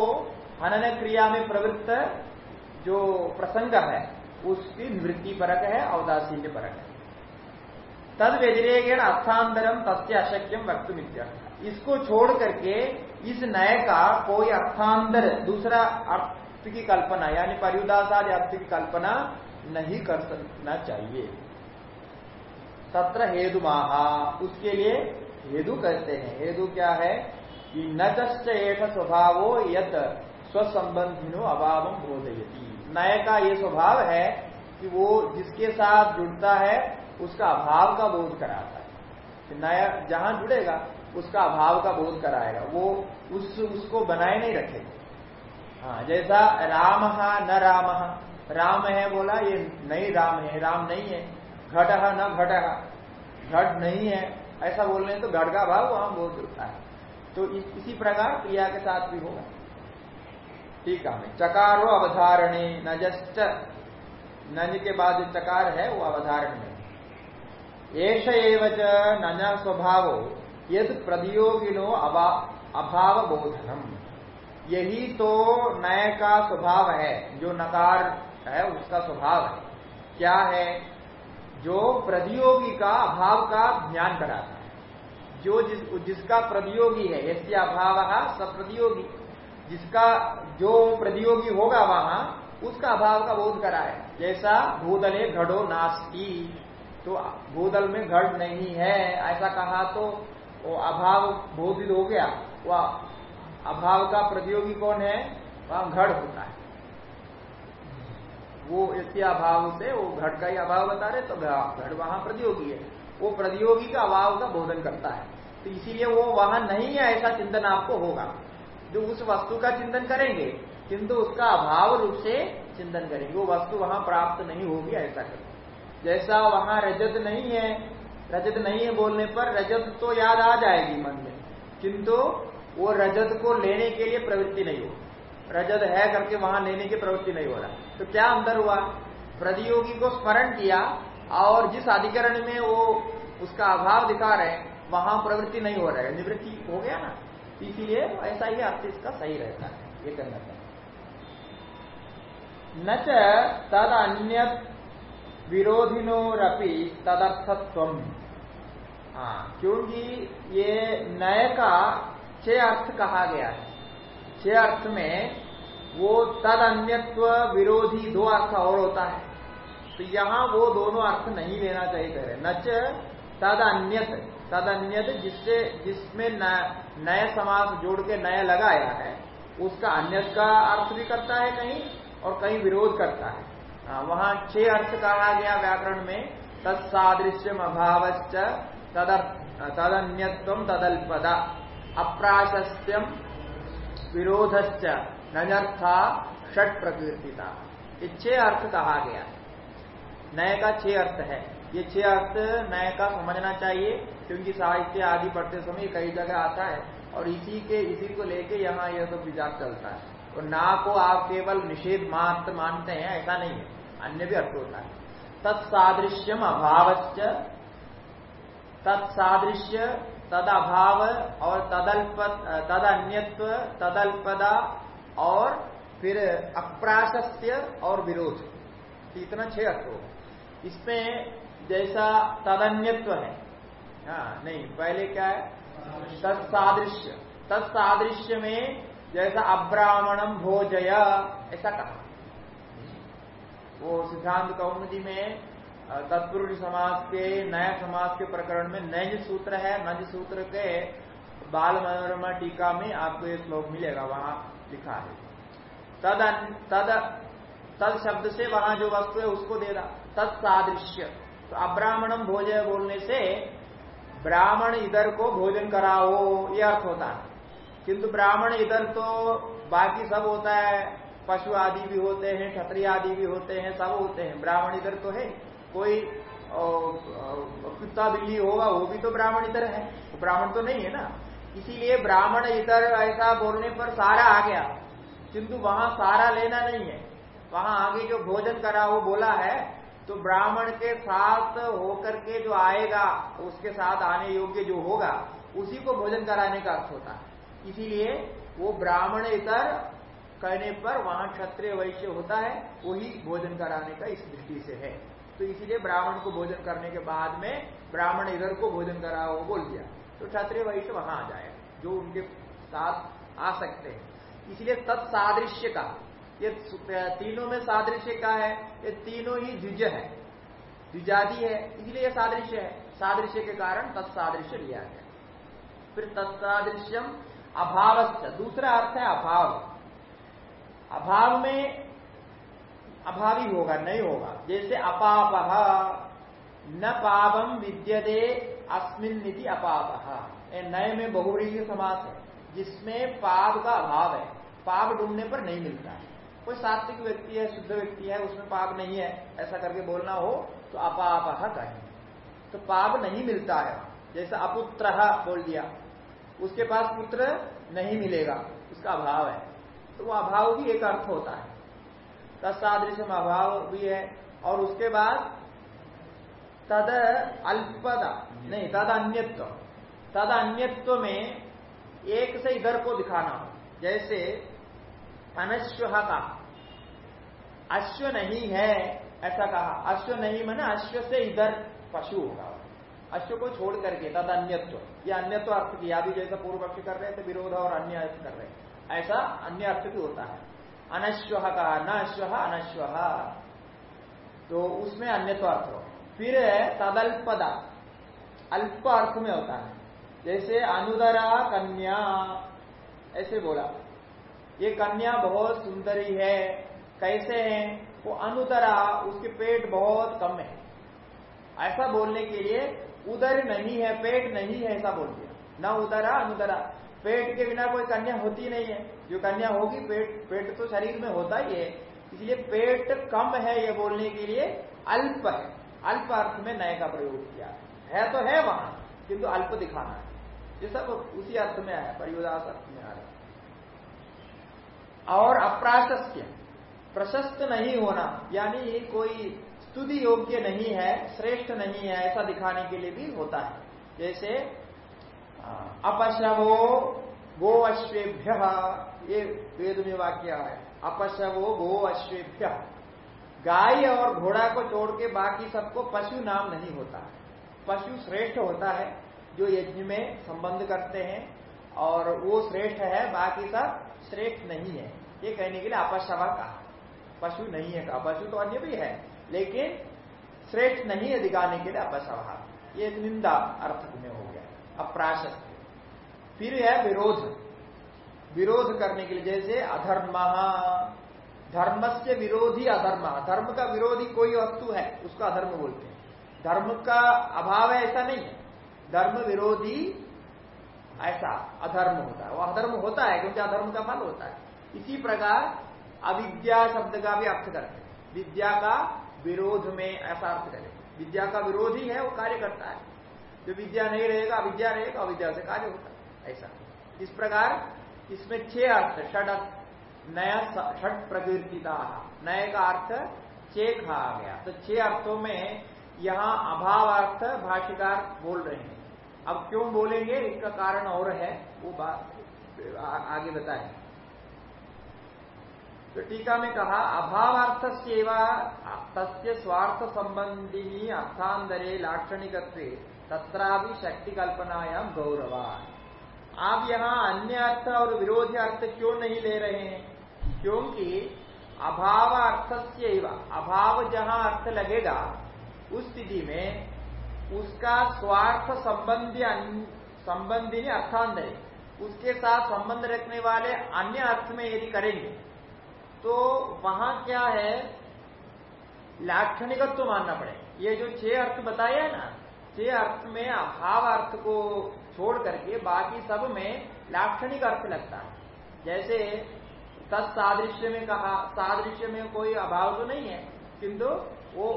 हनन क्रिया में प्रवृत्त जो प्रसंग है उसकी निवृत्ति परक है अवदासीन्य परक है। तद व्यतिरेकेण अर्थांतरम तस्य अशक्यम वक्त इसको छोड़ करके इस नए का कोई अर्थांतर, दूसरा अर्थ की कल्पना, यानी परियुदासाद अर्थ की कल्पना नहीं कर सकना चाहिए। तत्र हेतु महा उसके लिए हेतु कहते हैं। हेतु क्या है? कि न एक स्वभावो यत स्वसंबंधिनो अभाव बोधयती। नय का ये स्वभाव है कि वो जिसके साथ जुड़ता है उसका अभाव का बोध कराता है। नया जहाँ जुड़ेगा उसका अभाव का बोध कराएगा। वो उस उसको बनाए नहीं रखेगा। हाँ जैसा राम न राम राम है बोला ये नहीं राम है राम नहीं है। घट न घट घट नहीं है। ऐसा बोल बोलने तो घट का भाव वहाँ बोध होता है। तो इस, इसी प्रकार क्रिया के साथ भी होगा। ठीक है चकारो अवधारणी, नजश्च। नज के बाद जो चकार है, वो अवधारण में एश एवच नज स्वभाव, यद प्रतियोगिनो अभाव बोधनम यही तो नय का स्वभाव है, जो नकार है, उसका स्वभाव है। क्या है? जो प्रतियोगी का अभाव का ज्ञान कराता है। जो जिस, जिसका प्रतियोगी है ऐसे अभाव सब प्रतियोगी जिसका जो प्रतियोगी होगा वहाँ, उसका अभाव का बोध कराए। जैसा भूदले घड़ो नास्ती तो भूदल में घड़ नहीं है, ऐसा कहा तो वो अभाव बोधित हो गया। वह अभाव का प्रतियोगी कौन है? वहाँ घड़ होता है। वो इसके अभाव से, वो घट का ही अभाव बता रहे तो घट वहाँ प्रतियोगी है। वो प्रतियोगी का अभाव का बोधन करता है। तो इसीलिए वो वहाँ नहीं है, ऐसा चिंतन आपको होगा। जो उस वस्तु का चिंतन करेंगे, किंतु उसका अभाव रूप से चिंतन करेंगे। वो वस्तु वहाँ प्राप्त नहीं होगी, ऐसा करेंगे। जैसा वहाँ रजत नहीं है, रजत नहीं है बोलने पर, रजत तो याद आ जाएगी मन में। किंतु वो रजत को लेने के लिए प्रवृत्ति नहीं हो। रजत है करके वहाँ लेने की प्रवृत्ति नहीं हो रहा। तो क्या अंतर हुआ? प्रतियोगी को स्मरण किया और जिस अधिकरण में वो उसका अभाव दिखा रहे वहाँ प्रवृत्ति नहीं हो रहा है। निवृत्ति हो गया ना? इसीलिए ऐसा ही अर्थ इसका सही रहता है, ये करना चाहिए। न तद अन्य विरोधिनोरपि तदर्थत्व हाँ क्योंकि ये नय का छह अर्थ कहा गया है। छह अर्थ में वो तद अन्यत्व विरोधी दो अर्थ और होता है। तो यहाँ वो दोनों अर्थ नहीं लेना चाहिए कह रहे तद अन्यत तद अन्यत जिससे, जिसमें नए समास जोड़ के नया लगाया है, उसका अन्य का अर्थ भी करता है कहीं और कहीं विरोध करता है। वहाँ छह अर्थ कहा गया व्याकरण में, तत्सादृश्यम अभाव तदन्यत्व तदल्पदा अप्राशस्यम विरोधश्च, नजर्था षट प्रकृतिता ये छह अर्थ कहा गया नए का छह अर्थ है। ये छह अर्थ नए का समझना चाहिए, क्योंकि साहित्य आदि पढ़ते समय कई जगह आता है, और इसी के, इसी को लेके यहाँ यह सब विचार चलता है। और ना को आप केवल निषेध मात्र मानते हैं, ऐसा नहीं है, अन्य भी अर्थ होता है। तत्सादृश्यम अभावच तत्सादृश्य तद अभाव और तदल्प तद अन्यत्व तदल्पदा, और फिर अप्राशस्य और विरोध। तो इतना छह अर्थ हो इसमें जैसा तदन्यत्व है। हाँ नहीं पहले क्या है? तत्सादृश्य। तत्सादृश्य में जैसा अब्राह्मणम भोजय ऐसा कहा। वो सिद्धांत कौमुदी में तत्पुरुष समाज के नया समाज के प्रकरण में नज सूत्र है नज सूत्र के बाल मनोरमा टीका में आपको ये श्लोक मिलेगा वहाँ लिखा है। तद तद तद शब्द से वहाँ जो वस्तु है उसको दे रहा तत्सादृश्य। तो अब्राह्मणम भोजन बोलने से ब्राह्मण इधर को भोजन कराओ, ये अर्थ होता है। किंतु ब्राह्मण इधर तो बाकी सब होता है, पशु आदि भी होते हैं, क्षत्रिय आदि भी होते हैं, सब होते हैं। ब्राह्मण इधर तो है। कोई कुत्ता बिल्ली होगा, वो भी तो ब्राह्मण इधर है। तो ब्राह्मण तो नहीं है ना। इसीलिए ब्राह्मण इधर ऐसा बोलने पर सारा आ गया। किंतु वहाँ सारा लेना नहीं है। वहाँ आगे जो भोजन करा वो बोला है तो ब्राह्मण के साथ होकर के जो आएगा, उसके साथ आने योग्य जो होगा, उसी को भोजन कराने का अर्थ होता है। इसीलिए वो ब्राह्मण इतर कहने पर वहाँ क्षत्रिय वैश्य होता है, वही भोजन कराने का इस दृष्टि से है। तो इसीलिए ब्राह्मण को भोजन करने के बाद में ब्राह्मण इधर को भोजन करा वो बोल दिया। तो क्षत्रिय वैश्य वहाँ आ जाएगा जो उनके साथ आ सकते हैं। इसलिए तत्सादृश्य का ये तीनों में सादृश्य का है, ये तीनों ही द्विज है। द्विजादी है, इसलिए सादृश्य है। सादृश्य के कारण तत्सादृश्य लिया गया। फिर तत्सादृश्यम अभाव दूसरा अर्थ है अभाव। अभाव में अभावी होगा, नहीं होगा। जैसे अपाप, न पापम विद्यते, अस्मिन नीति अपाप। नए में बहुरी समास है, जिसमें पाप का अभाव है। पाप ढूँढने पर नहीं मिलता। है कोई सात्विक व्यक्ति है, शुद्ध व्यक्ति है, उसमें पाप नहीं है, ऐसा करके बोलना हो तो अपाप कहें। तो पाप नहीं मिलता है। जैसे अपुत्र बोल दिया, उसके पास पुत्र नहीं मिलेगा, उसका अभाव है। तो वो अभाव भी एक अर्थ होता है। तत्सादृश अभाव भी है, और उसके बाद तद अल्पदा, नहीं, तद अन्यत्व। तद अन्यत्व में एक से इधर को दिखाना हो। जैसे अनश्व का अश्व नहीं है, ऐसा कहा। अश्व नहीं मैंने, अश्व से इधर पशु होगा। अश्व को छोड़ करके, तद अन्यत्व। ये अन्यत्व अर्थ किया भी जैसा पूर्व पक्ष कर रहे थे, विरोध और अन्य अर्थ कर रहे ऐसा अन्य अर्थ भी होता है। अनश्व कहा, न अश्व, अनश्व। तो उसमें अन्यत्व अर्थ हो। फिर तदल्पदा। अल्प अर्थ में होता है। जैसे अनुदरा कन्या, ऐसे बोला। ये कन्या बहुत सुंदरी है। कैसे है? वो अनुतरा, उसके पेट बहुत कम है। ऐसा बोलने के लिए, उदर नहीं है, पेट नहीं है, ऐसा बोल दिया। न उदरा अनुदरा पेट के बिना कोई कन्या होती नहीं है। जो कन्या होगी, पेट पेट तो शरीर में होता ही है। इसलिए पेट कम है ये बोलने के लिए अल्प है। अल्प अर्थ में नए का प्रयोग किया। है तो है वहाँ, किंतु अल्प दिखाना है। ये सब उसी अर्थ में आया, परिवदास अर्थ में आ रहा और अप्राशस्य प्रशस्त नहीं होना, यानी कोई स्तुति योग्य नहीं है, श्रेष्ठ नहीं है, ऐसा दिखाने के लिए भी होता है। जैसे अपशवो गो अश्वेभ्य, ये वेद में वाक्य है। अपशवो गो अश्वेभ्य। गाय और घोड़ा को छोड़ के बाकी सबको पशु नाम नहीं होता। पशु श्रेष्ठ होता है, जो यज्ञ में संबंध करते हैं, और वो श्रेष्ठ है, बाकी सब श्रेष्ठ नहीं है। ये कहने के लिए अपशवा कहा। पशु नहीं है कहा। पशु तो अन्य भी है, लेकिन श्रेष्ठ नहीं है दिखाने के लिए अपशवा ये निंदा अर्थ में हो गया अप्राशस्त फिर है विरोध। विरोध करने के लिए जैसे अधर्म धर्म से विरोधी अधर्म। धर्म का विरोधी कोई वस्तु है, उसका अधर्म बोलते हैं। धर्म का अभाव है, ऐसा नहीं है। धर्म विरोधी ऐसा अधर्म होता है। वह अधर्म होता है, क्योंकि अधर्म का फल होता है। इसी प्रकार अविद्या शब्द का भी अर्थ करते हैं। विद्या का विरोध में ऐसा अर्थ करें। विद्या का विरोधी है, वो कार्य करता है। जो विद्या नहीं रहेगा, अविद्या रहेगा, अविद्या से कार्य होता है। ऐसा। इस प्रकार इसमें छह अर्थ षड, नया षट प्रकृतिता नए का अर्थ छह कहा गया। तो छह अर्थों में यहाँ अभाव अर्थ भाष्यकार बोल रहे हैं। अब क्यों बोलेंगे? इसका कारण और है। वो बात आगे बताए तो टीका में कहा अभाव सेवा तस्य स्वार्थ संबंधी अर्थांतरे लाक्षणिक भी शक्ति कल्पनायाम गौरवा आप यहाँ अन्य अर्थ और विरोधी अर्थ क्यों नहीं ले रहे हैं? क्योंकि अभाव अर्थ से अभाव जहाँ अर्थ लगेगा, उस स्थिति में उसका स्वार्थ संबंधी संबंधी अर्थांतरे, उसके साथ संबंध रखने वाले अन्य अर्थ में यदि करेंगे तो वहाँ क्या है? लाक्षणिकत्व तो मानना पड़े। ये जो छह अर्थ बताया है ना, छह अर्थ में अभाव अर्थ को छोड़ करके बाकी सब में लाक्षणिक अर्थ लगता है। जैसे तत्सादृश्य में कहा, सादृश्य में कोई अभाव तो नहीं है, किंतु वो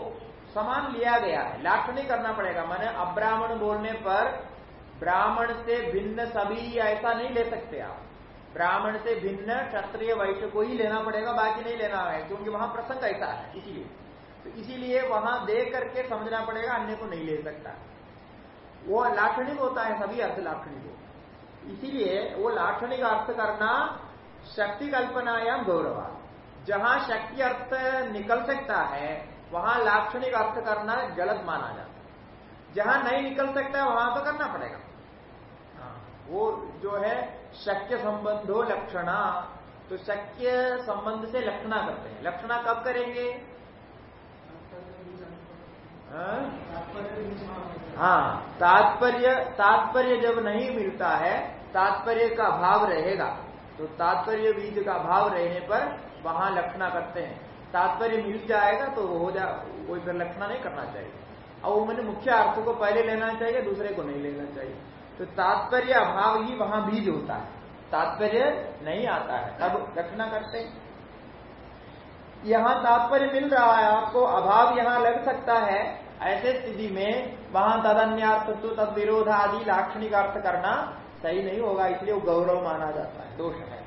समान लिया गया है। लाक्षणिक करना पड़ेगा। मैंने अब्राह्मण बोलने पर ब्राह्मण से भिन्न सभी ऐसा नहीं ले सकते आप। ब्राह्मण से भिन्न क्षत्रिय वैश्य को ही लेना पड़ेगा बाकी नहीं लेना है क्योंकि वहाँ प्रसंग ऐसा है इसीलिए। तो इसीलिए वहाँ देख करके समझना पड़ेगा अन्य को नहीं ले सकता। वो लाक्षणिक होता है सभी अर्थ लाक्षणिक हो। इसीलिए वो लाक्षणिक अर्थ करना शक्ति कल्पनायाम गौरव। जहाँ शक्ति अर्थ निकल सकता है वहाँ लाक्षणिक अर्थ करना गलत माना जाता है। जहाँ नहीं निकल सकता है वहाँ तो करना पड़ेगा। हाँ, वो जो है शक्य संबंधो लक्षणा। तो शक्य संबंध से लक्षणा करते हैं। लक्षणा कब करेंगे? हाँ? तात्पर्य तात्पर्य जब नहीं मिलता है, तात्पर्य का भाव रहेगा। तो तात्पर्य बीज का भाव रहने पर वहाँ लक्षणा करते हैं। तात्पर्य मिल जाएगा तो हो जा, कोई फिर लक्षणा नहीं करना चाहिए। और वो मैंने मुख्य अर्थ को पहले लेना चाहिए, दूसरे को नहीं लेना चाहिए। तो तात्पर्य अभाव ही वहाँ बीज होता है। तात्पर्य नहीं आता है। तब लक्षणा करते हैं। यहाँ तात्पर्य मिल रहा है आपको। अभाव यहाँ लग सकता है। ऐसे स्थिति में वहाँ तदन्यार्थ तो तद विरोध आदि लाक्षणिक अर्थ करना सही नहीं होगा, इसलिए वो गौरव माना जाता है। दोष है।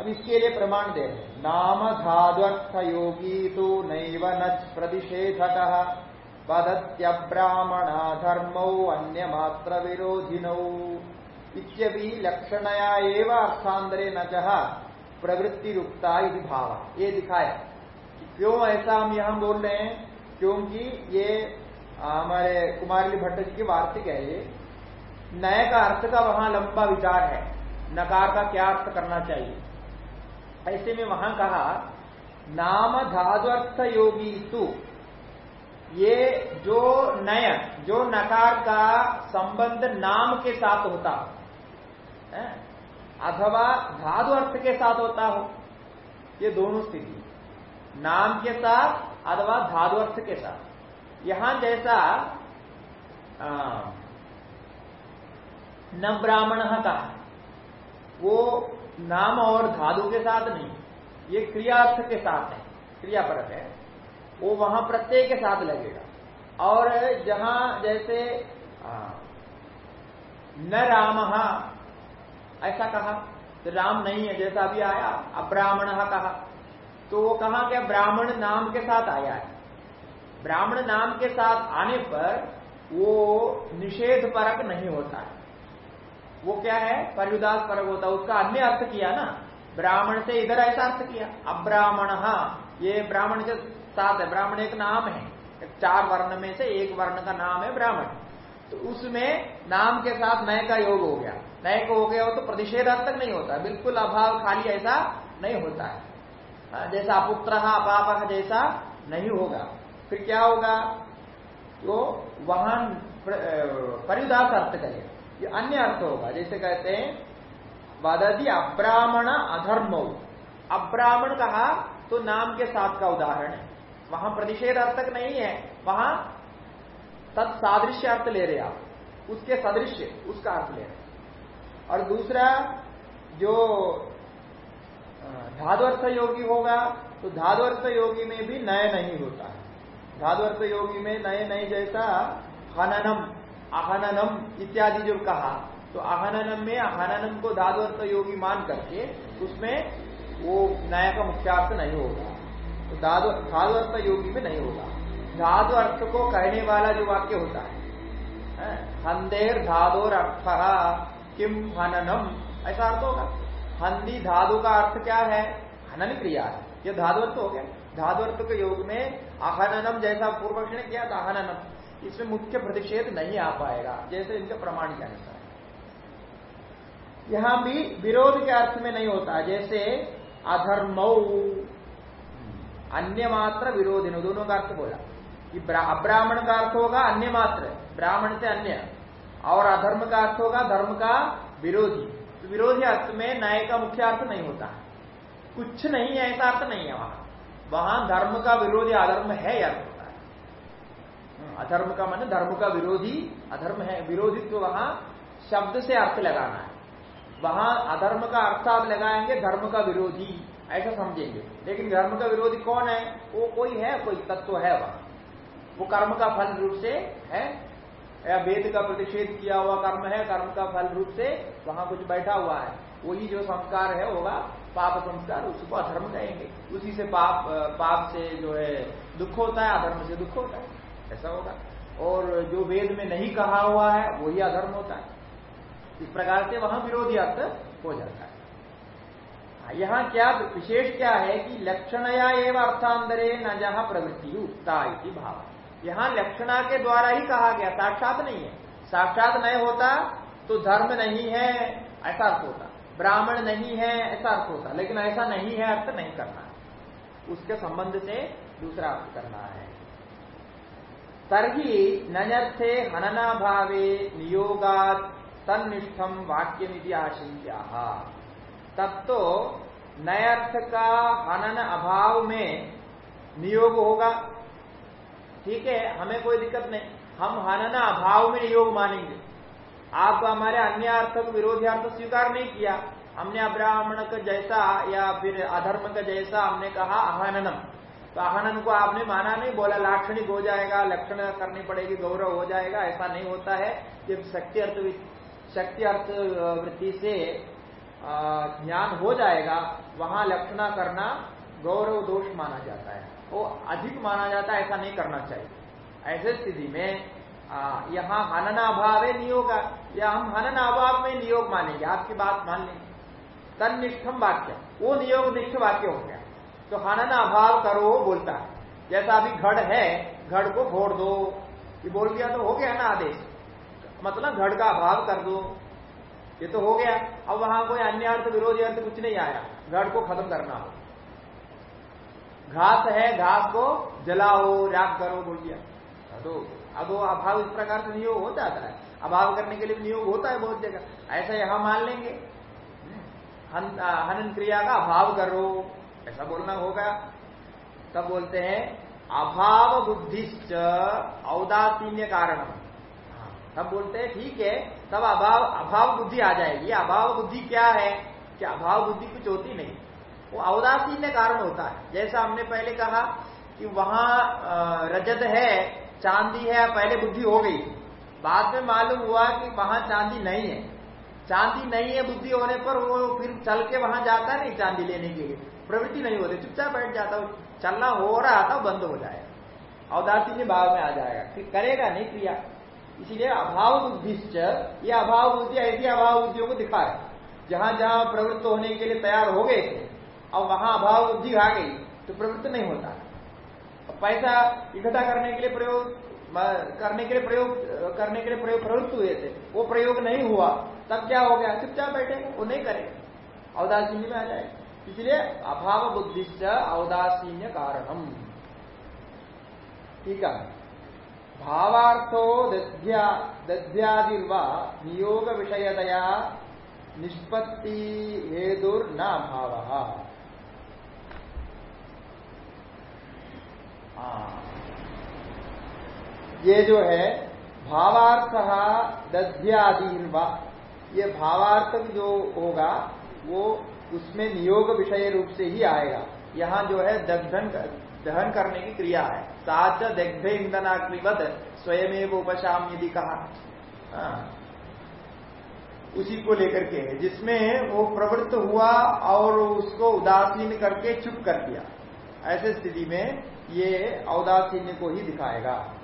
अब इसके लिए प्रमाण दे नाम धाद्वर्थ योगी तो नैव न प्रतिषेधक। पदत्यब्राह्मणा धर्मौ अन्य मात्र विरोधिनौ इत्यपि लक्षणया एव अर्थांतरे न प्रवृत्ति रुक्ता भाव। ये दिखाया कि क्यों ऐसा हम यहाँ बोल रहे हैं? क्योंकि ये हमारे कुमारली भट्ट जी की वार्तिक है ये। नए का अर्थ का वहाँ लंबा विचार है। नकार का क्या अर्थ करना चाहिए? ऐसे में वहाँ कहा, नाम धातुअर्थ योगी तु ये जो नय जो नकार का संबंध नाम के साथ होता हो अथवा धातु अर्थ के साथ होता हो, ये दोनों स्थिति नाम के साथ अथवा धातु अर्थ के साथ। यहाँ जैसा न ब्राह्मण का, वो नाम और धातु के साथ नहीं, ये क्रियार्थ के साथ है, क्रियापरक है। वो वहाँ प्रत्यय के साथ लगेगा। और जहाँ जैसे न राम, ऐसा कहा तो राम नहीं है, जैसा अभी आया, अब्राह्मण कहा। तो वो कहा क्या ब्राह्मण नाम के साथ आया है। ब्राह्मण नाम के साथ आने पर वो निषेध परक नहीं होता है। वो क्या है? परिदास परक होता है। उसका अन्य अर्थ किया ना, ब्राह्मण से इधर ऐसा अर्थ किया, अब्राह्मण। ये ब्राह्मण के साथ है ब्राह्मण एक नाम है। चार वर्ण में से एक वर्ण का नाम है ब्राह्मण। तो उसमें नाम के साथ नए का योग हो गया। नए को हो गया हो तो प्रतिषेधार्थक नहीं होता बिल्कुल अभाव खाली ऐसा नहीं होता है। हाँ, जैसा अपुत्र अपाप जैसा नहीं होगा। फिर क्या होगा? तो वहाँ परिदास अर्थ करेगा ये अन्य अर्थ होगा जैसे कहते हैं वदति अब्राह्मण अधर्म। अब्राह्मण कहा तो नाम के साथ का उदाहरण है। वहाँ प्रतिषेध अर्थक नहीं है, वहाँ तत्सादृश्य अर्थ ले रहे आप। उसके सदृश्य, उसका अर्थ ले रहे और दूसरा, जो धाद्वर्थ योगी होगा तो धाद्वर्थ योगी में भी नए नहीं होता है। धाद्वर्थ योगी में नए नए जैसा हननम, अहननम इत्यादि जो कहा तो अहननम में अहननम को धादुअर्थ योगी मान करके उसमें वो नया का मुख्यार्थ नहीं होगा। तो धादु अर्थ योगी में नहीं होगा। धादु अर्थ को कहने वाला जो वाक्य होता है हंदेर धादोर अर्थ किम हननम। ऐसा अर्थ होगा। हंदी धादु का अर्थ क्या है? हनन क्रिया है। यह धादु अर्थ हो गया। धादु अर्थ के योग में अहननम जैसा पूर्व ने किया था अहननम इसमें मुख्य प्रतिषेध नहीं आ पाएगा, जैसे इनके प्रमाण के अनुसार यहाँ भी विरोध के अर्थ में नहीं होता, जैसे अधर्म अन्य मात्र विरोधी दोनों का अर्थ बोला। कि अब्राह्मण का अर्थ होगा अन्य मात्र ब्राह्मण से अन्य। और अधर्म का अर्थ होगा धर्म का विरोधी। तो विरोधी अर्थ में न्याय का मुख्य अर्थ नहीं होता। कुछ नहीं है ऐसा अर्थ नहीं है वहाँ। वहाँ धर्म का विरोधी अधर्म है अर्थ होता है। हम्म, अधर्म का मन धर्म का विरोधी अधर्म है। विरोधी तो वहाँ शब्द से अर्थ लगाना है। वहाँ अधर्म का अर्थ आप लगाएँगे धर्म का विरोधी। ऐसा समझेंगे। लेकिन धर्म का विरोधी कौन है? वो कोई है कोई तत्व है वहाँ। वो कर्म का फल रूप से है। या वेद का प्रतिषेध किया हुआ कर्म है कर्म का फल रूप से वहाँ कुछ बैठा हुआ है। वही जो संस्कार है होगा पाप संस्कार उसको अधर्म कहेंगे। उसी से पाप पाप से जो है दुख होता है अधर्म से दुख होता है। ऐसा होगा। और जो वेद में नहीं कहा हुआ है वही अधर्म होता है। इस प्रकार से वहाँ विरोधी अर्थ हो जाता है हाँ, यहाँ क्या विशेष क्या है कि लक्षणया एवं अर्थांतरे न जहाँ प्रवृत्ति उक्ता भाव। यहाँ लक्षणा के द्वारा ही कहा गया, साक्षात नहीं है। साक्षात नहीं होता तो धर्म नहीं है, ऐसा अर्थ होता। ब्राह्मण नहीं है, ऐसा अर्थ होता। लेकिन ऐसा नहीं है, अर्थ नहीं करना। है उसके संबंध से दूसरा अर्थ करना है। तरही ननर्थे हननाभावे नियोगात तनिष्ठम वाक्य निधि आशंका तब तो नए अर्थ का हनन अभाव में नियोग होगा। ठीक है? हमें कोई दिक्कत नहीं। हम हनन अभाव में नियोग मानेंगे। आप हमारे अन्य अर्थ को विरोधी अर्थ स्वीकार नहीं किया। हमने अब्राह्मण का जैसा या फिर अधर्म का जैसा हमने कहा अहननम। तो अहनन को आपने माना नहीं, बोला लाक्षणिक हो जाएगा, लक्षण करनी पड़ेगी, गौरव हो जाएगा, ऐसा नहीं होता है। जब शक्ति अर्थ शक्ति अर्थ वृत्ति से ज्ञान हो जाएगा, वहाँ लक्षणा करना गौरव दोष माना जाता है। वो अधिक माना जाता है, ऐसा नहीं करना चाहिए। ऐसे स्थिति में यहाँ हनना अभाव है नियोग, या हम हनना अभाव में नियोग मानेंगे, आपकी बात मान लेंगे तनिष्ठम वाक्य, वो नियोग निष्ठ वाक्य हो गया। तो हनन अभाव करो बोलता है। जैसा अभी घड़ है, घड़ को फोड़ दो। ये बोल दिया तो हो गया ना आदेश। मतलब घड़ का अभाव कर दो। ये तो हो गया। अब वहाँ कोई अन्य अर्थ, विरोधी अर्थ कुछ नहीं आया घड़ को खत्म करना हो। घास है, घास को जलाओ, राख करो, बोल दिया। तो अब वो अभाव इस प्रकार से नियोग हो जाता है। अभाव करने के लिए नियोग होता है बहुत जगह। ऐसा यहाँ मान लेंगे। हनन क्रिया का अभाव करो। ऐसा बोलना होगा। तब बोलते हैं, अभाव बुद्धिश्च औदासीन्य कारण तब बोलते हैं, ठीक है तब अभाव अभाव बुद्धि आ जाएगी। अभाव बुद्धि क्या है कि अभाव बुद्धि कुछ होती नहीं। वो औदासीन्य कारण होता है। जैसा हमने पहले कहा कि वहाँ रजत है, चांदी है, पहले बुद्धि हो गई। बाद में मालूम हुआ कि वहाँ चांदी नहीं है। चांदी नहीं है बुद्धि होने पर वो फिर चल के वहाँ जाता नहीं चांदी लेने के लिए। प्रवृत्ति नहीं होती। चुपचाप बैठ जाता चलना हो रहा था, बंद हो जाएगा। औदासीन्य भाव में आ जाएगा। फिर करेगा नहीं क्रिया। इसीलिए अभाव बुद्धिश्च ये अभाव बुद्धि ऐसी अभाव बुद्धियों को दिखा रहे जहाँ जहाँ प्रवृत्त होने के लिए तैयार हो गए थे और वहाँ अभाव बुद्धि आ गई तो प्रवृत्त नहीं होता। पैसा इकट्ठा करने के लिए प्रयोग करने के लिए प्रयोग, करने के लिए प्रयोग प्रवृत्त हुए थे, वो प्रयोग नहीं हुआ, तब क्या हो गया? चुपचाप बैठे, वो नहीं करेगा औदासीन्य में आ जाए। इसलिए अभाव बुद्धि से औदासीन्य कारणम। ठीक है? भावार्थो दध्यादिर्वा नियोग विषयतया निष्पत्ति हेतुर्न भाव ये जो है, भावार्थ दध्यादिर्वा, ये भावार्थ जो होगा, वो उसमें नियोग विषय रूप से ही आएगा। यहाँ जो है दग्धन दहन करने की क्रिया है। साच दग्ध ईंधनाग्निवत स्वयं उपशाम यदि कहा। हाँ। उसी को लेकर के जिसमें वो प्रवृत्त हुआ और उसको उदासीन करके चुप कर दिया। ऐसे स्थिति में ये औदासीन्य को ही दिखाएगा।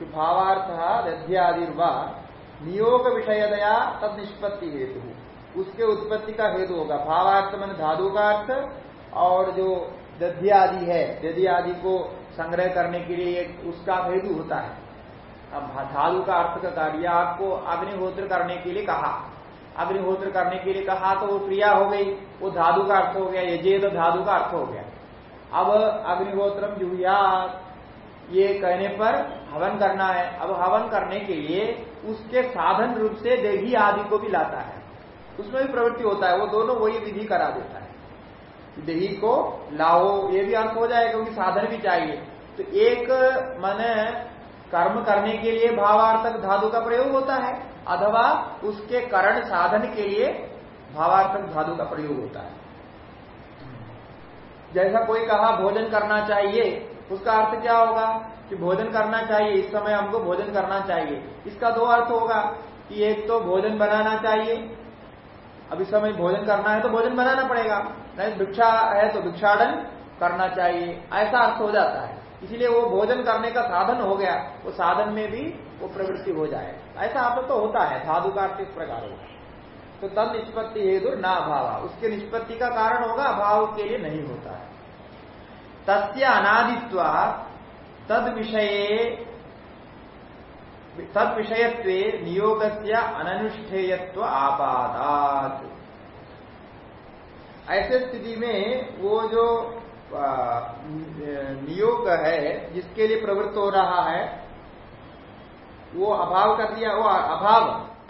तो भावार्थ दध्यादिर्वा, नियोग विषयदया तद निष्पत्ति हेतु। उसके उत्पत्ति का हेतु होगा। भावार्थ मन धातु का अर्थ और जो दध्य आदि है दधि आदि को संग्रह करने के लिए एक उसका हेतु होता है। अब धातु का अर्थ का कार्य आपको अग्निहोत्र करने के लिए कहा। अग्निहोत्र करने के लिए कहा तो वो क्रिया हो गई, वो धातु का अर्थ हो गया, ये तो धातु का अर्थ हो गया। अब अग्निहोत्रम जुहिया ये कहने पर हवन करना है। अब हवन करने के लिए उसके साधन रूप से देही आदि को भी लाता है। उसमें भी प्रवृत्ति होता है, वो दोनों वही विधि करा देता है। देही को लाओ, ये भी अर्थ हो जाएगा, क्योंकि साधन भी चाहिए। तो एक, मन कर्म करने के लिए भावार्थक धातु का प्रयोग होता है, अथवा उसके करण साधन के लिए भावार्थक धातु का प्रयोग होता है। जैसा कोई कहा, भोजन करना चाहिए, उसका अर्थ क्या होगा? कि भोजन करना चाहिए, इस समय हमको भोजन करना चाहिए। इसका दो अर्थ होगा, कि एक तो भोजन बनाना चाहिए, अब इस समय भोजन करना है तो भोजन बनाना पड़ेगा। नहीं, भिक्षा है तो भिक्षाടन करना चाहिए। ऐसा अर्थ हो जाता है। इसलिए वो भोजन करने का साधन हो गया, वो साधन में भी वो प्रवृत्ति हो जाए। ऐसा अर्थ तो होता है, साधु का अर्थ इस प्रकार होगा तो तब निष्पत्ति हेतु ना अभाव। उसके निष्पत्ति का कारण होगा, अभाव के लिए नहीं होता है। तस्य अनादित्व तद विषय तद विषयत्व नियोग से अनुष्ठेयत्व आपादात। ऐसे स्थिति में वो जो नियोग है, जिसके लिए प्रवृत्त हो रहा है, वो अभाव कर दिया, वो अभाव,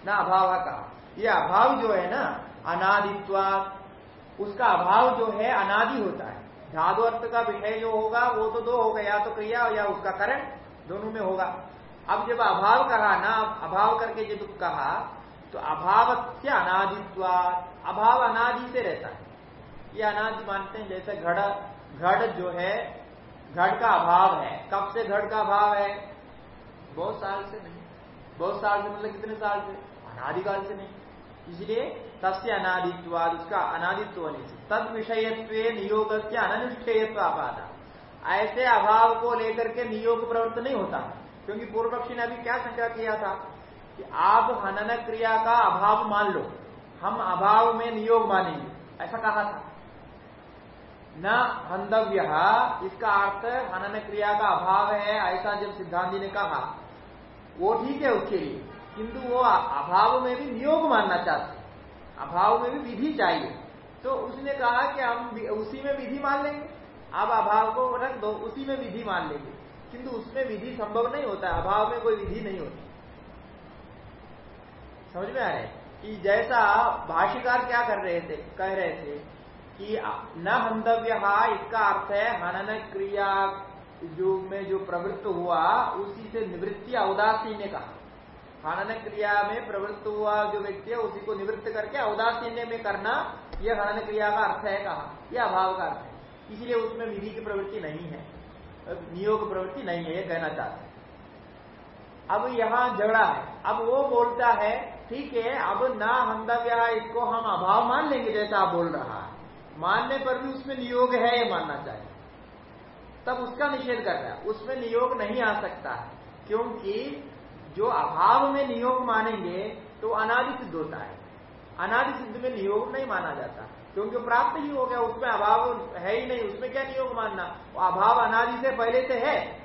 ना अभाव का। ये अभाव जो है ना, अनादित्वा, उसका अभाव जो है, अनादि होता है। धादु अर्थ का विषय जो होगा, वो तो दो होगा, या तो क्रिया या उसका करण, दोनों में होगा। अब जब अभाव कहा ना, अभाव करके जब कहा तो अभाव से अनादित्वा, अभाव अनादि से रहता है। ये अनादि मानते हैं, जैसे घड़ घड़ जो है, घड़ का अभाव है। कब से घड़ का अभाव है? बहुत साल से नहीं। बहुत साल से मतलब कितने साल से? अनादिकाल से नहीं। इसलिए तस्य अनादित्वाद, उसका अनादित्व होने से। तद विषयत्व नियोग से अनुष्ठेयत्व आपादा ऐसे अभाव को लेकर के नियोग प्रवृत्त नहीं होता। क्योंकि पूर्व पक्षी ने अभी क्या शंका किया था? कि आप हनन क्रिया का अभाव मान लो। हम अभाव में नियोग मानेंगे। ऐसा कहा था। न हंधव्य इसका अर्थ हनन क्रिया का अभाव है, ऐसा जब सिद्धांति ने कहा, वो ठीक है उसके लिए, किंतु वो अभाव में भी नियोग मानना चाहते अभाव में भी विधि चाहिए। तो उसने कहा कि हम उसी में विधि मान लेंगे। आप अभाव को रख दो, उसी में विधि मान लेंगे। किंतु उसमें विधि संभव नहीं होता अभाव में कोई विधि नहीं होती। समझ में आ रहे कि जैसा भाष्यकार क्या कर रहे थे, कह रहे थे कि न हंतव्य, इसका अर्थ है हनन क्रिया जो में जो प्रवृत्त हुआ, उसी से निवृत्ति औदासीन्य कहा। हनन क्रिया में प्रवृत्त हुआ जो व्यक्ति है, उसी को निवृत्त करके औदासीन्य में करना, यह हनन क्रिया का अर्थ है कहा। यह अभाव का अर्थ है। इसलिए उसमें विधि की प्रवृत्ति नहीं है, नियोग प्रवृत्ति नहीं है, यह कहना चाहते हैं। अब यहाँ झगड़ा है। अब वो बोलता है, ठीक है, अब ना हंदव्य इसको हम अभाव मान लेंगे, जैसा आप बोल रहा है। मानने पर भी उसमें नियोग है ये मानना चाहिए। तब उसका निषेध कर रहा है। उसमें नियोग नहीं आ सकता क्योंकि जो अभाव में नियोग मानेंगे तो अनादि सिद्ध होता है। अनादि सिद्ध में नियोग नहीं माना जाता। क्योंकि प्राप्त ही हो गया, उसमें अभाव है ही नहीं, उसमें क्या नियोग मानना? वो अभाव अनादि से पहले से है।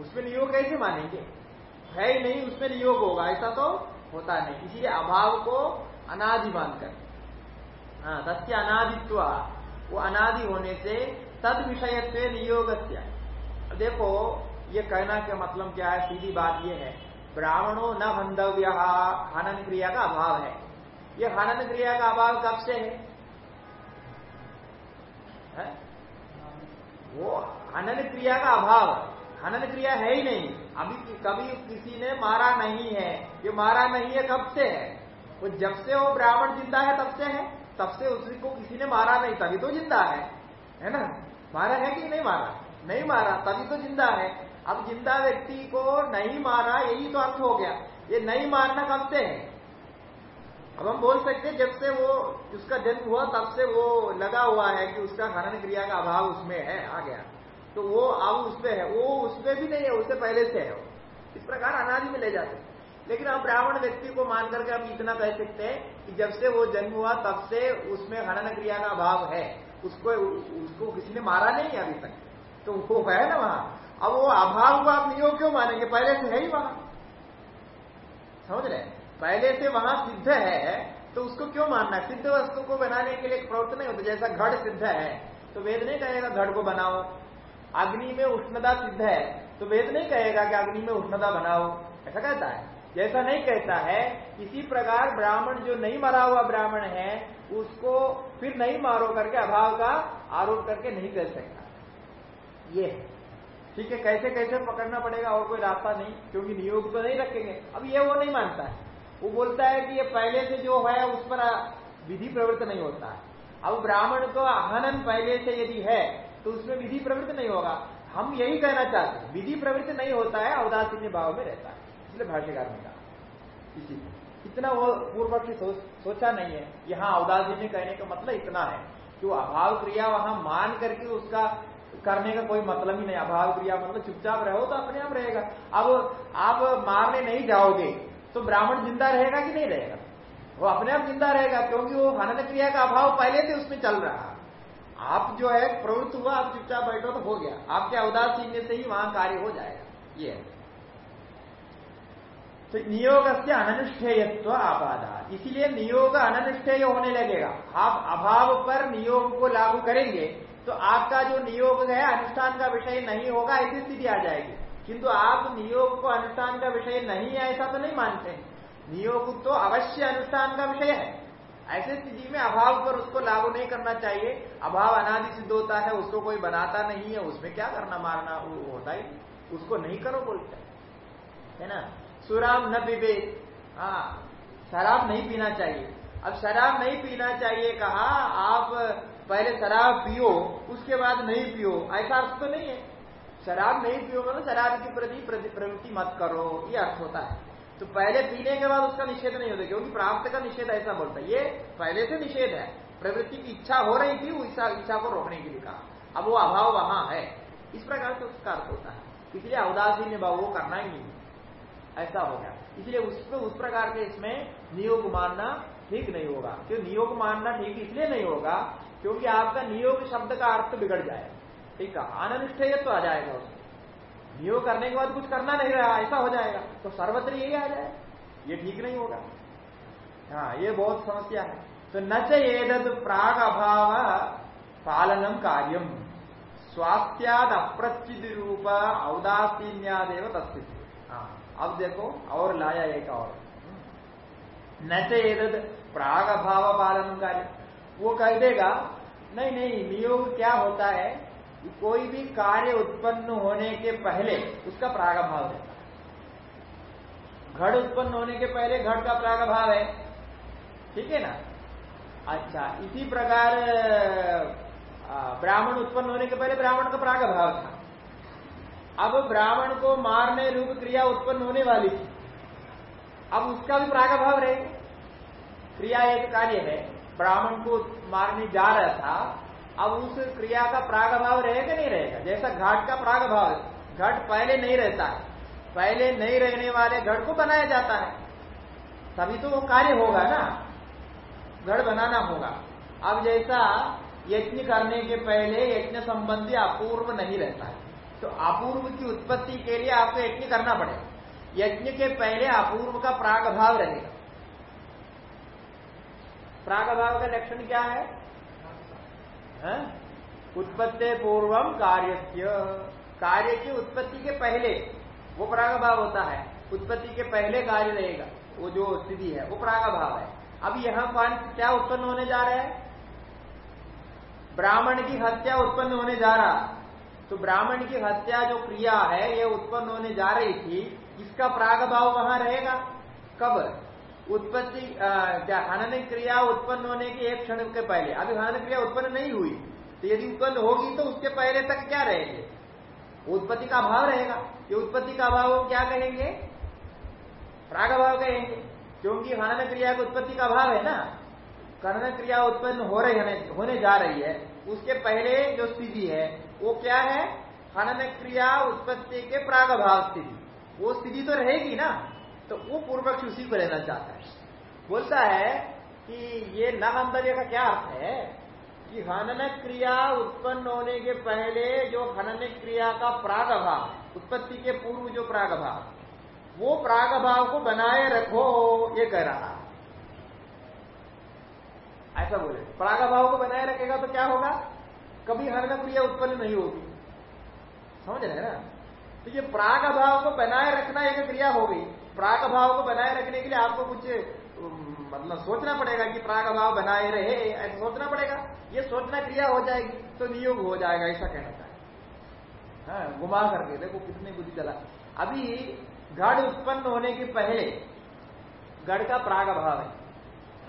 उसमें नियोग कैसे मानेंगे? है ही नहीं, उसमें नियोग होगा, ऐसा तो होता नहीं। इसीलिए अभाव को अनादि मानकर। हाँ तस्य अनादित्व। वो अनादि होने से तद विषयत्व नियोग देखो ये कहना का मतलब क्या है? सीधी बात ये है ब्राह्मणों न बंधव्य हनन क्रिया का अभाव है। ये हनन क्रिया का अभाव कब से है, है? वो हनन क्रिया का अभाव हनन क्रिया है ही नहीं। अभी कभी किसी ने मारा नहीं है। ये मारा नहीं है कब से है? वो जब से वो ब्राह्मण ज़िंदा है तब से है। तब से उसी को किसी ने मारा नहीं, तभी तो ज़िंदा है। है ना? मारा है कि नहीं मारा? नहीं मारा, तभी तो ज़िंदा है। अब ज़िंदा व्यक्ति को नहीं मारा, यही तो अर्थ हो गया। ये नहीं मारना कब से है? अब हम बोल सकते जब से वो उसका जन्म हुआ, तब से वो लगा हुआ है कि उसका हरण क्रिया का अभाव उसमें है, आ गया। तो वो अब उसमें है, वो उसमें भी नहीं है उससे पहले से है इस प्रकार अनादि में ले जाते लेकिन हम ब्राह्मण व्यक्ति को मान करके हम इतना कह सकते हैं कि जब से वो जन्म हुआ, तब से उसमें हनन क्रिया का अभाव है। उसको उसको किसी ने मारा नहीं अभी तक। तो वो है ना वहाँ। अब वो अभाव को आप नियोग क्यों मानेंगे? पहले से है ही वहाँ। समझ रहे पहले से वहाँ सिद्ध है तो उसको क्यों मानना सिद्ध वस्तु को बनाने के लिए प्रवृत्त नहीं होता। जैसा घड़ सिद्ध है तो वेद नहीं कहेगा घड़ को बनाओ। अग्नि में उष्णता सिद्ध है तो वेद नहीं कहेगा कि अग्नि में उष्णता बनाओ। ऐसा कहता है। जैसा नहीं कहता है, इसी प्रकार ब्राह्मण जो नहीं मरा हुआ ब्राह्मण है, उसको फिर नहीं मारो करके अभाव का आरोप करके नहीं कर सकता। ये ठीक है, कैसे कैसे पकड़ना पड़ेगा, और कोई रास्ता नहीं, क्योंकि नियोग तो नहीं रखेंगे। अब ये वो नहीं मानता है। वो बोलता है कि ये पहले से जो है, उस पर विधि प्रवृत्त नहीं होता है। अब ब्राह्मण को हनन पहले से यदि है तो उसमें विधि प्रवृत्त नहीं होगा। हम यही कहना चाहते हैं, विधि प्रवृत्त नहीं होता है अवदासीन्य भाव में रहता है। इसलिए भाष्यकार ने कहा। इसी इतना वो पूर्व पक्षी सो, सोचा नहीं है। यहाँ अवदासीन्य कहने का मतलब इतना है कि वो अभाव क्रिया वहाँ मान करके उसका करने का कोई मतलब ही नहीं। अभाव क्रिया मतलब चुपचाप रहो तो अपने आप रहेगा। अब आप मारने नहीं जाओगे तो ब्राह्मण ज़िंदा रहेगा कि नहीं रहेगा? वो अपने आप ज़िंदा रहेगा क्योंकि वो हनन क्रिया का अभाव पहले से उसमें चल रहा आप जो है प्रवृत्त हुआ आप चुपचाप बैठो तो हो गया। आपके अवदासीन्य से ही वहाँ कार्य हो जाएगा। ये तो नियोग से अननुष्ठेयत्व आपादा। इसीलिए नियोग अननुष्ठेय होने लगेगा। आप अभाव पर नियोग को लागू करेंगे तो आपका जो नियोग है, अनुष्ठान का विषय नहीं होगा, ऐसी स्थिति आ जाएगी। किंतु आप नियोग को अनुष्ठान का विषय नहीं है, ऐसा तो नहीं मानते नियोग तो अवश्य अनुष्ठान का विषय है। ऐसे स्थिति में अभाव पर उसको लागू नहीं करना चाहिए। अभाव अनादि सिद्ध होता है, उसको कोई बनाता नहीं है, उसमें क्या करना, मारना होता ही। उसको नहीं करो बोलते है ना? सुराम न पीबे हाँ शराब नहीं पीना चाहिए। अब शराब नहीं पीना चाहिए कहा, आप पहले शराब पियो, उसके बाद नहीं पियो, ऐसा अर्थ तो नहीं है। शराब नहीं पियो मतलब शराब के प्रति प्रवृत्ति मत करो, ये अर्थ होता है। तो पहले पीने के बाद उसका निषेध नहीं होता, क्योंकि प्राप्त का निषेध ऐसा बोलता है। ये पहले से निषेध है। प्रवृत्ति की इच्छा हो रही थी इच्छा इच्छा को रोकने के लिए कहा। अब वो अभाव वहाँ है। इस प्रकार से उसका अर्थ होता है। इसलिए अवदासी में भाव वो करना ही नहीं। ऐसा हो गया। इसलिए उस उस प्रकार के इसमें नियोग मानना ठीक नहीं होगा। क्यों? नियोग मानना ठीक इसलिए नहीं होगा क्योंकि आपका नियोग शब्द का अर्थ बिगड़ जाएगा ठीक है? अनिष्ठेय तो आ जाएगा उसमें। नियोग करने के बाद कुछ करना नहीं रहा, ऐसा हो जाएगा। तो सर्वत्र यही आ जाए। ये ठीक नहीं होगा। हाँ ये बहुत समस्या है। तो न चेदत प्राग अभाव पालनम कार्यम स्वास्थ्याद अप्रचित रूप औदासीन्यादेव तस्थित अब देखो, और लाया एक और। न चेदत प्राग अभाव पालन कार्य वो कह देगा, नहीं नहीं, नियोग क्या होता है कोई भी कार्य उत्पन्न होने के पहले उसका प्रागभाव रहता है। घड़ उत्पन्न होने के पहले घड़ का प्रागभाव है। ठीक है ना? अच्छा इसी प्रकार ब्राह्मण उत्पन्न होने के पहले ब्राह्मण का प्राग भाव था। अब ब्राह्मण को मारने रूप क्रिया उत्पन्न होने वाली थी। अब उसका भी प्रागभाव रहेगा क्रिया एक कार्य है। ब्राह्मण को मारने जा रहा था। अब उस क्रिया का प्रागभाव रहेगा नहीं रहेगा? जैसा घाट का प्रागभाव घट पहले नहीं रहता है। पहले नहीं रहने वाले घट को बनाया जाता है। तभी तो वो कार्य होगा ना। घड़ बनाना होगा। अब जैसा यज्ञ करने के पहले यज्ञ संबंधी अपूर्व नहीं रहता है। तो अपूर्व की उत्पत्ति के लिए आपको यज्ञ करना पड़ेगा। यज्ञ के पहले अपूर्व का प्राग भाव रहेगा। प्राग भाव का लक्षण क्या है, है? उत्पत्ति पूर्वम कार्य कार्य की उत्पत्ति के पहले वो प्राग भाव होता है। उत्पत्ति के पहले कार्य रहेगा। वो जो स्थिति है वो प्राग भाव है। अब यहाँ पर क्या उत्पन्न होने जा रहा है? ब्राह्मण की हत्या उत्पन्न होने जा रहा। तो ब्राह्मण की हत्या जो क्रिया है, ये उत्पन्न होने जा रही थी, इसका प्राग भाव वहाँ रहेगा? कब? उत्पत्ति क्या हनन क्रिया उत्पन्न होने के एक क्षण के पहले। अभी हनन क्रिया उत्पन्न नहीं हुई तो यदि उत्पन्न होगी तो उसके पहले तक क्या रहेंगे? उत्पत्ति का भाव रहेगा। ये उत्पत्ति का भाव क्या कहेंगे? प्राग भाव कहेंगे। क्योंकि हनन क्रिया की उत्पत्ति का भाव है ना। कर्ण क्रिया उत्पन्न हो रही होने जा रही है। उसके पहले जो स्थिति है वो क्या है? हनन क्रिया उत्पत्ति के प्राग भाव स्थिति वो स्थिति तो रहेगी ना? तो वो पूर्वक्ष उसी को लेना चाहता है। बोलता है कि ये न का क्या अर्थ है? कि हनन क्रिया उत्पन्न होने के पहले जो हनन क्रिया का प्राग भाव उत्पत्ति के पूर्व जो प्राग भाव वो प्राग भाव को बनाए रखो, ये कह रहा ऐसा बोले। प्राग भाव को बनाए रखेगा तो क्या होगा? कभी हरण क्रिया उत्पन्न नहीं होगी। समझ रहे हैं ना? तो ये प्राग भाव को बनाए रखना एक क्रिया हो गई। प्राग भाव को बनाए रखने के लिए आपको कुछ मतलब सोचना पड़ेगा कि प्राग भाव बनाए रहे, ऐसा सोचना पड़ेगा। ये सोचना क्रिया हो जाएगी तो नियोग हो जाएगा, ऐसा कहना चाहिए हाँ घुमा करके, देखो कितनी बुद्धि चला। अभी गढ़ उत्पन्न होने के पहले, गढ़ का प्राग भाव है।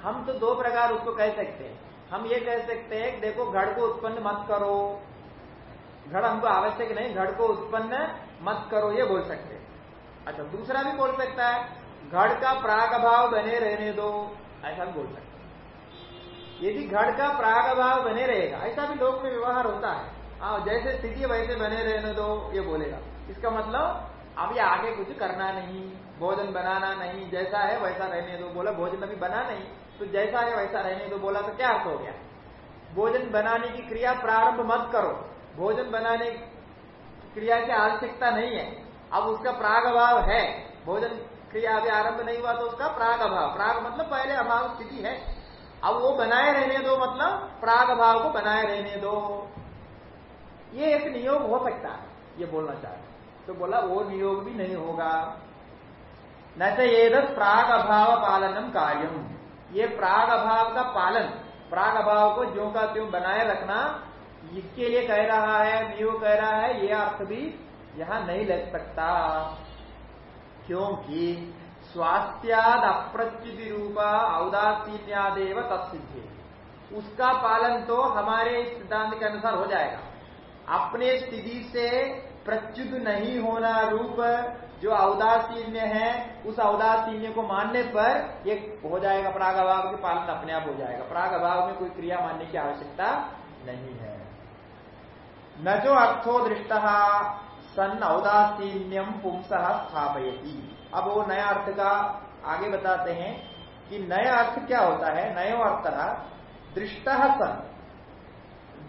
हम तो दो प्रकार उसको कह सकते हैं। हम ये कह सकते हैं देखो, घड़ को उत्पन्न मत करो। घड़ हमको आवश्यक नहीं, घड़ को उत्पन्न मत करो, ये बोल सकते अच्छा दूसरा भी बोल सकता है, घड़ का प्राग भाव बने रहने दो, ऐसा भी बोल सकते यदि घड़ का प्राग भाव बने रहेगा, ऐसा भी लोक में व्यवहार होता है। हाँ जैसे स्थिति वैसे बने रहने दो, ये बोलेगा। इसका मतलब अब ये आगे कुछ करना नहीं, भोजन बनाना नहीं, जैसा है वैसा रहने दो, बोला, भोजन अभी बना नहीं। तो जैसा है वैसा रहने दो बोला तो क्या अर्थ हो गया? भोजन बनाने की क्रिया प्रारंभ मत करो। भोजन बनाने क्रिया की आवश्यकता नहीं है। अब उसका प्राग अभाव है। भोजन क्रिया अभी आरंभ नहीं हुआ तो उसका प्राग अभाव। प्राग मतलब पहले अभाव स्थिति है। अब वो बनाए रहने दो मतलब प्राग भाव को बनाए रहने दो। ये एक नियोग हो सकता है, ये बोलना चाहते तो बोला वो नियोग भी नहीं होगा। न तो ये प्राग अभाव पालनम कार्यम। ये प्राग अभाव का पालन, प्राग अभाव को जो का त्यों बनाए रखना, इसके लिए कह रहा है नियो कह रहा है, ये अर्थ भी यहाँ नहीं लग सकता। क्योंकि स्वास्थ्याद अप्रच्युति रूपा औदासीन्यादेव तत्सिद्धि। उसका पालन तो हमारे सिद्धांत के अनुसार हो जाएगा। अपने स्थिति से प्रच्युत नहीं होना रूप जो औदासीन्य है, उस औदासीन्य को मानने पर ये हो जाएगा प्राग अभाव के पालन अपने आप हो जाएगा। प्राग अभाव में कोई क्रिया मानने की आवश्यकता नहीं है। न जो अर्थो दृष्ट, सन औदासीन्यम पुंस स्थापयती। अब वो नया अर्थ का आगे बताते हैं कि नया अर्थ क्या होता है, नयो अर्थ दृष्ट सन।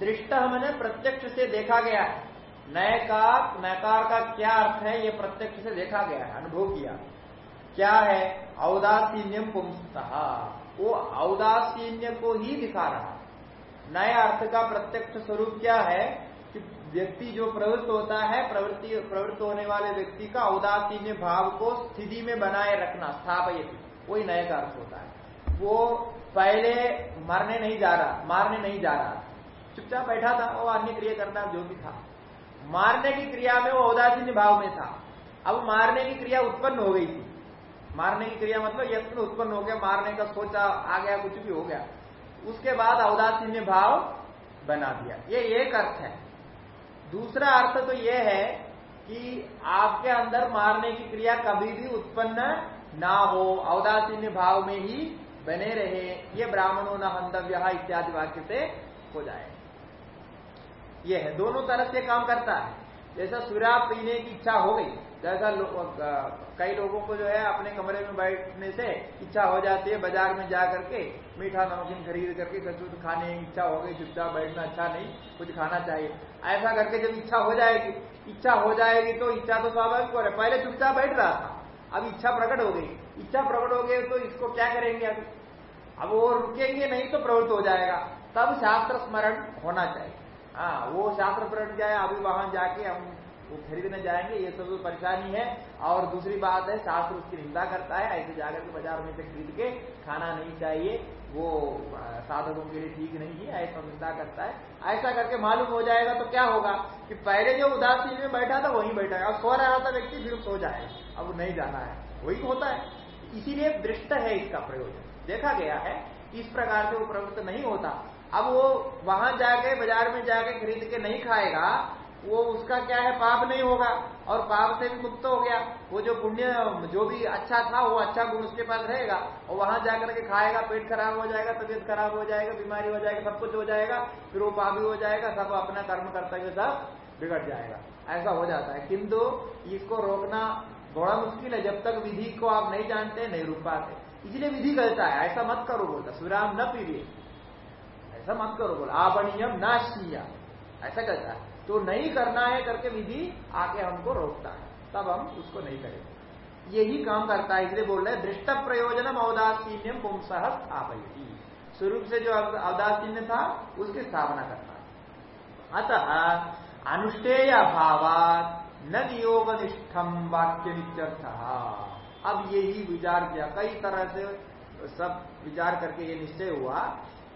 दृष्ट मैंने प्रत्यक्ष से देखा गया है। नए का नकार का क्या अर्थ है? ये प्रत्यक्ष से देखा गया है, अनुभव किया। क्या है? औदासीन्यम पुंसतः। वो औदासीन्य को ही दिखा रहा नए अर्थ का प्रत्यक्ष स्वरूप क्या है? कि व्यक्ति जो प्रवृत्त होता है, प्रवृत्ति, प्रवृत्त होने वाले व्यक्ति का औदासीन्य भाव को स्थिति में बनाए रखना, स्थापित। वही नए का अर्थ होता है। वो पहले मरने नहीं जा रहा, मारने नहीं जा रहा। चुपचाप बैठा था, वो अन्य क्रिया करना जो भी था। मारने की क्रिया में वो औदासीन भाव में था। अब मारने की क्रिया उत्पन्न हो गई थी। मारने की क्रिया मतलब यत्न उत्पन्न हो गया, मारने का सोचा आ गया, कुछ भी हो गया। उसके बाद औदासीन भाव बना दिया। ये एक अर्थ है। दूसरा अर्थ तो यह है कि आपके अंदर मारने की क्रिया कभी भी उत्पन्न ना हो, औदासीन्य भाव में ही बने रहे। ये ब्राह्मणों न हंतव्य इत्यादि वाक्य से हो जाए ये है दोनों तरह से काम करता है। जैसा शराब पीने की इच्छा हो गई जैसा लो, कई लोगों को जो है अपने कमरे में बैठने से इच्छा हो जाती है बाज़ार में जा करके मीठा नमकीन खरीद करके कचूत खाने की इच्छा हो गई चुपचाप बैठना अच्छा नहीं कुछ खाना चाहिए। ऐसा करके जब इच्छा हो जाएगी इच्छा हो जाएगी तो इच्छा तो स्वाभाविक हो रहा है। पहले चुपचाप बैठ रहा था अब इच्छा प्रकट हो गई। इच्छा प्रकट हो गई तो इसको क्या करेंगे अभी अब वो रुकेंगे नहीं तो प्रवृत्त हो जाएगा। तब शास्त्र स्मरण होना चाहिए। हाँ वो शास्त्र प्रकट जाए अभी वहाँ जाके हम वो खरीदने जाएँगे, ये सब तो परेशानी है। और दूसरी बात है, शास्त्र उसकी निंदा करता है, ऐसे जाकर के बाज़ार में से खरीद के खाना नहीं चाहिए, वो साधकों के लिए ठीक नहीं है, ऐसा निंदा करता है। ऐसा करके मालूम हो जाएगा तो क्या होगा कि पहले जो उदासीन में बैठा था, वहीं बैठा अब सो रहा था व्यक्ति, फिर सो जाए। अब नहीं जाना है। वही होता है। इसीलिए दृष्ट है इसका प्रयोजन। देखा गया है, इस प्रकार से वो प्रवृत्त नहीं होता। अब वो वहाँ जाके, बाज़ार में जाके खरीद के नहीं खाएगा, वो उसका क्या है, पाप नहीं होगा। और पाप से भी मुक्त हो गया। वो जो पुण्य, जो भी अच्छा था, वो अच्छा गुण उसके पास रहेगा। और वहाँ जाकर के खाएगा, पेट खराब हो जाएगा, तबीयत खराब हो जाएगा, बीमारी हो जाएगा, सब कुछ हो जाएगा, फिर वो पापी हो जाएगा, सब अपना कर्म करते हुए सब बिगड़ जाएगा। ऐसा हो जाता है। किंतु इसको रोकना बड़ा मुश्किल है। जब तक विधि को आप नहीं जानते, नहीं रुक पाते। इसलिए विधि कहता है, ऐसा मत करो बोलता सुराम न पीड़िए। ऐसा मत करो, बोला आपणीयम नाशिया ऐसा कहता है। तो नहीं करना है करके विधि आके हमको रोकता है। तब हम उसको नहीं करेंगे। यही काम करता है, इसलिए बोल रहे दृष्ट प्रयोजन औदासीन्यम पुंसह स्थापयती। स्वरूप से जो अवदासीन्य था, उसकी स्थापना करता है। अतः अनुष्ठेय अभावात न नियोग निष्ठम वाक्य नित्यर्थ अब यही विचार किया। कई तरह से सब विचार करके ये निश्चय हुआ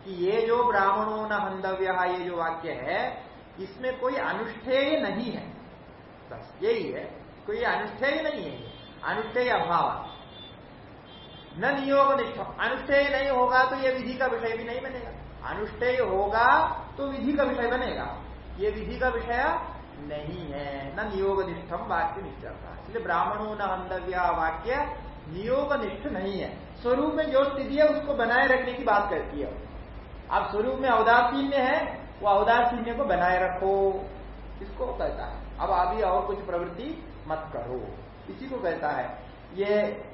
कि ये जो ब्राह्मणों न हंधव्य ये जो वाक्य है, इसमें कोई अनुष्ठेय नहीं है। बस यही है, कोई अनुष्ठेय नहीं है, अनुष्ठेय अभाव। न नियोग निष्ठ। अनुष्ठेय नहीं होगा तो यह विधि का विषय भी नहीं बनेगा। अनुष्ठेय होगा तो विधि का विषय बनेगा। ये विधि का विषय नहीं है। न नियोग निष्ठम वाक्य निश्चरता इसलिए ब्राह्मणों न अंधव्या वाक्य नियोग निष्ठ नहीं है। स्वरूप में जो स्थिति है, उसको बनाए रखने की बात करती है। अब स्वरूप में अवदासीन्य है, वो अवदासीन्य को बनाए रखो। इसको कहता है? अब अभी और कुछ प्रवृत्ति मत करो। इसी को कहता है, ये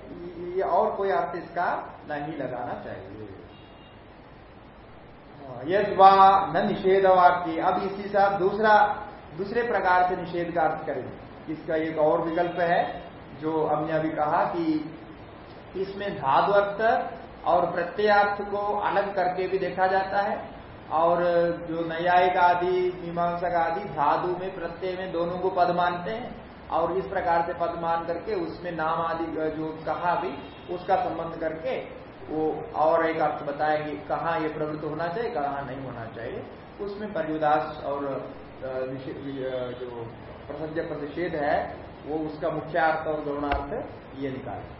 ये और कोई अर्थ इसका नहीं लगाना चाहिए। यद वा न निषेध वाक्य अब इसी साथ दूसरा, दूसरे प्रकार से निषेध का अर्थ करेंगे। इसका एक और विकल्प है, जो हमने अभी कहा कि इसमें धातु अर्थ और प्रत्ययार्थ को अलग करके भी देखा जाता है। और जो न्यायिक आदि, मीमांसक आदि, धातु में प्रत्यय में दोनों को पद मानते हैं। और इस प्रकार से पद मान करके उसमें नाम आदि, जो कहा भी, उसका संबंध करके वो और एक अर्थ बताएँगे, कहाँ ये प्रवृत्त होना चाहिए, कहाँ नहीं होना चाहिए। उसमें परियुदास और जो प्रसंज प्रतिषेध है, वो उसका मुख्य अर्थ और गौणार्थ ये निकाले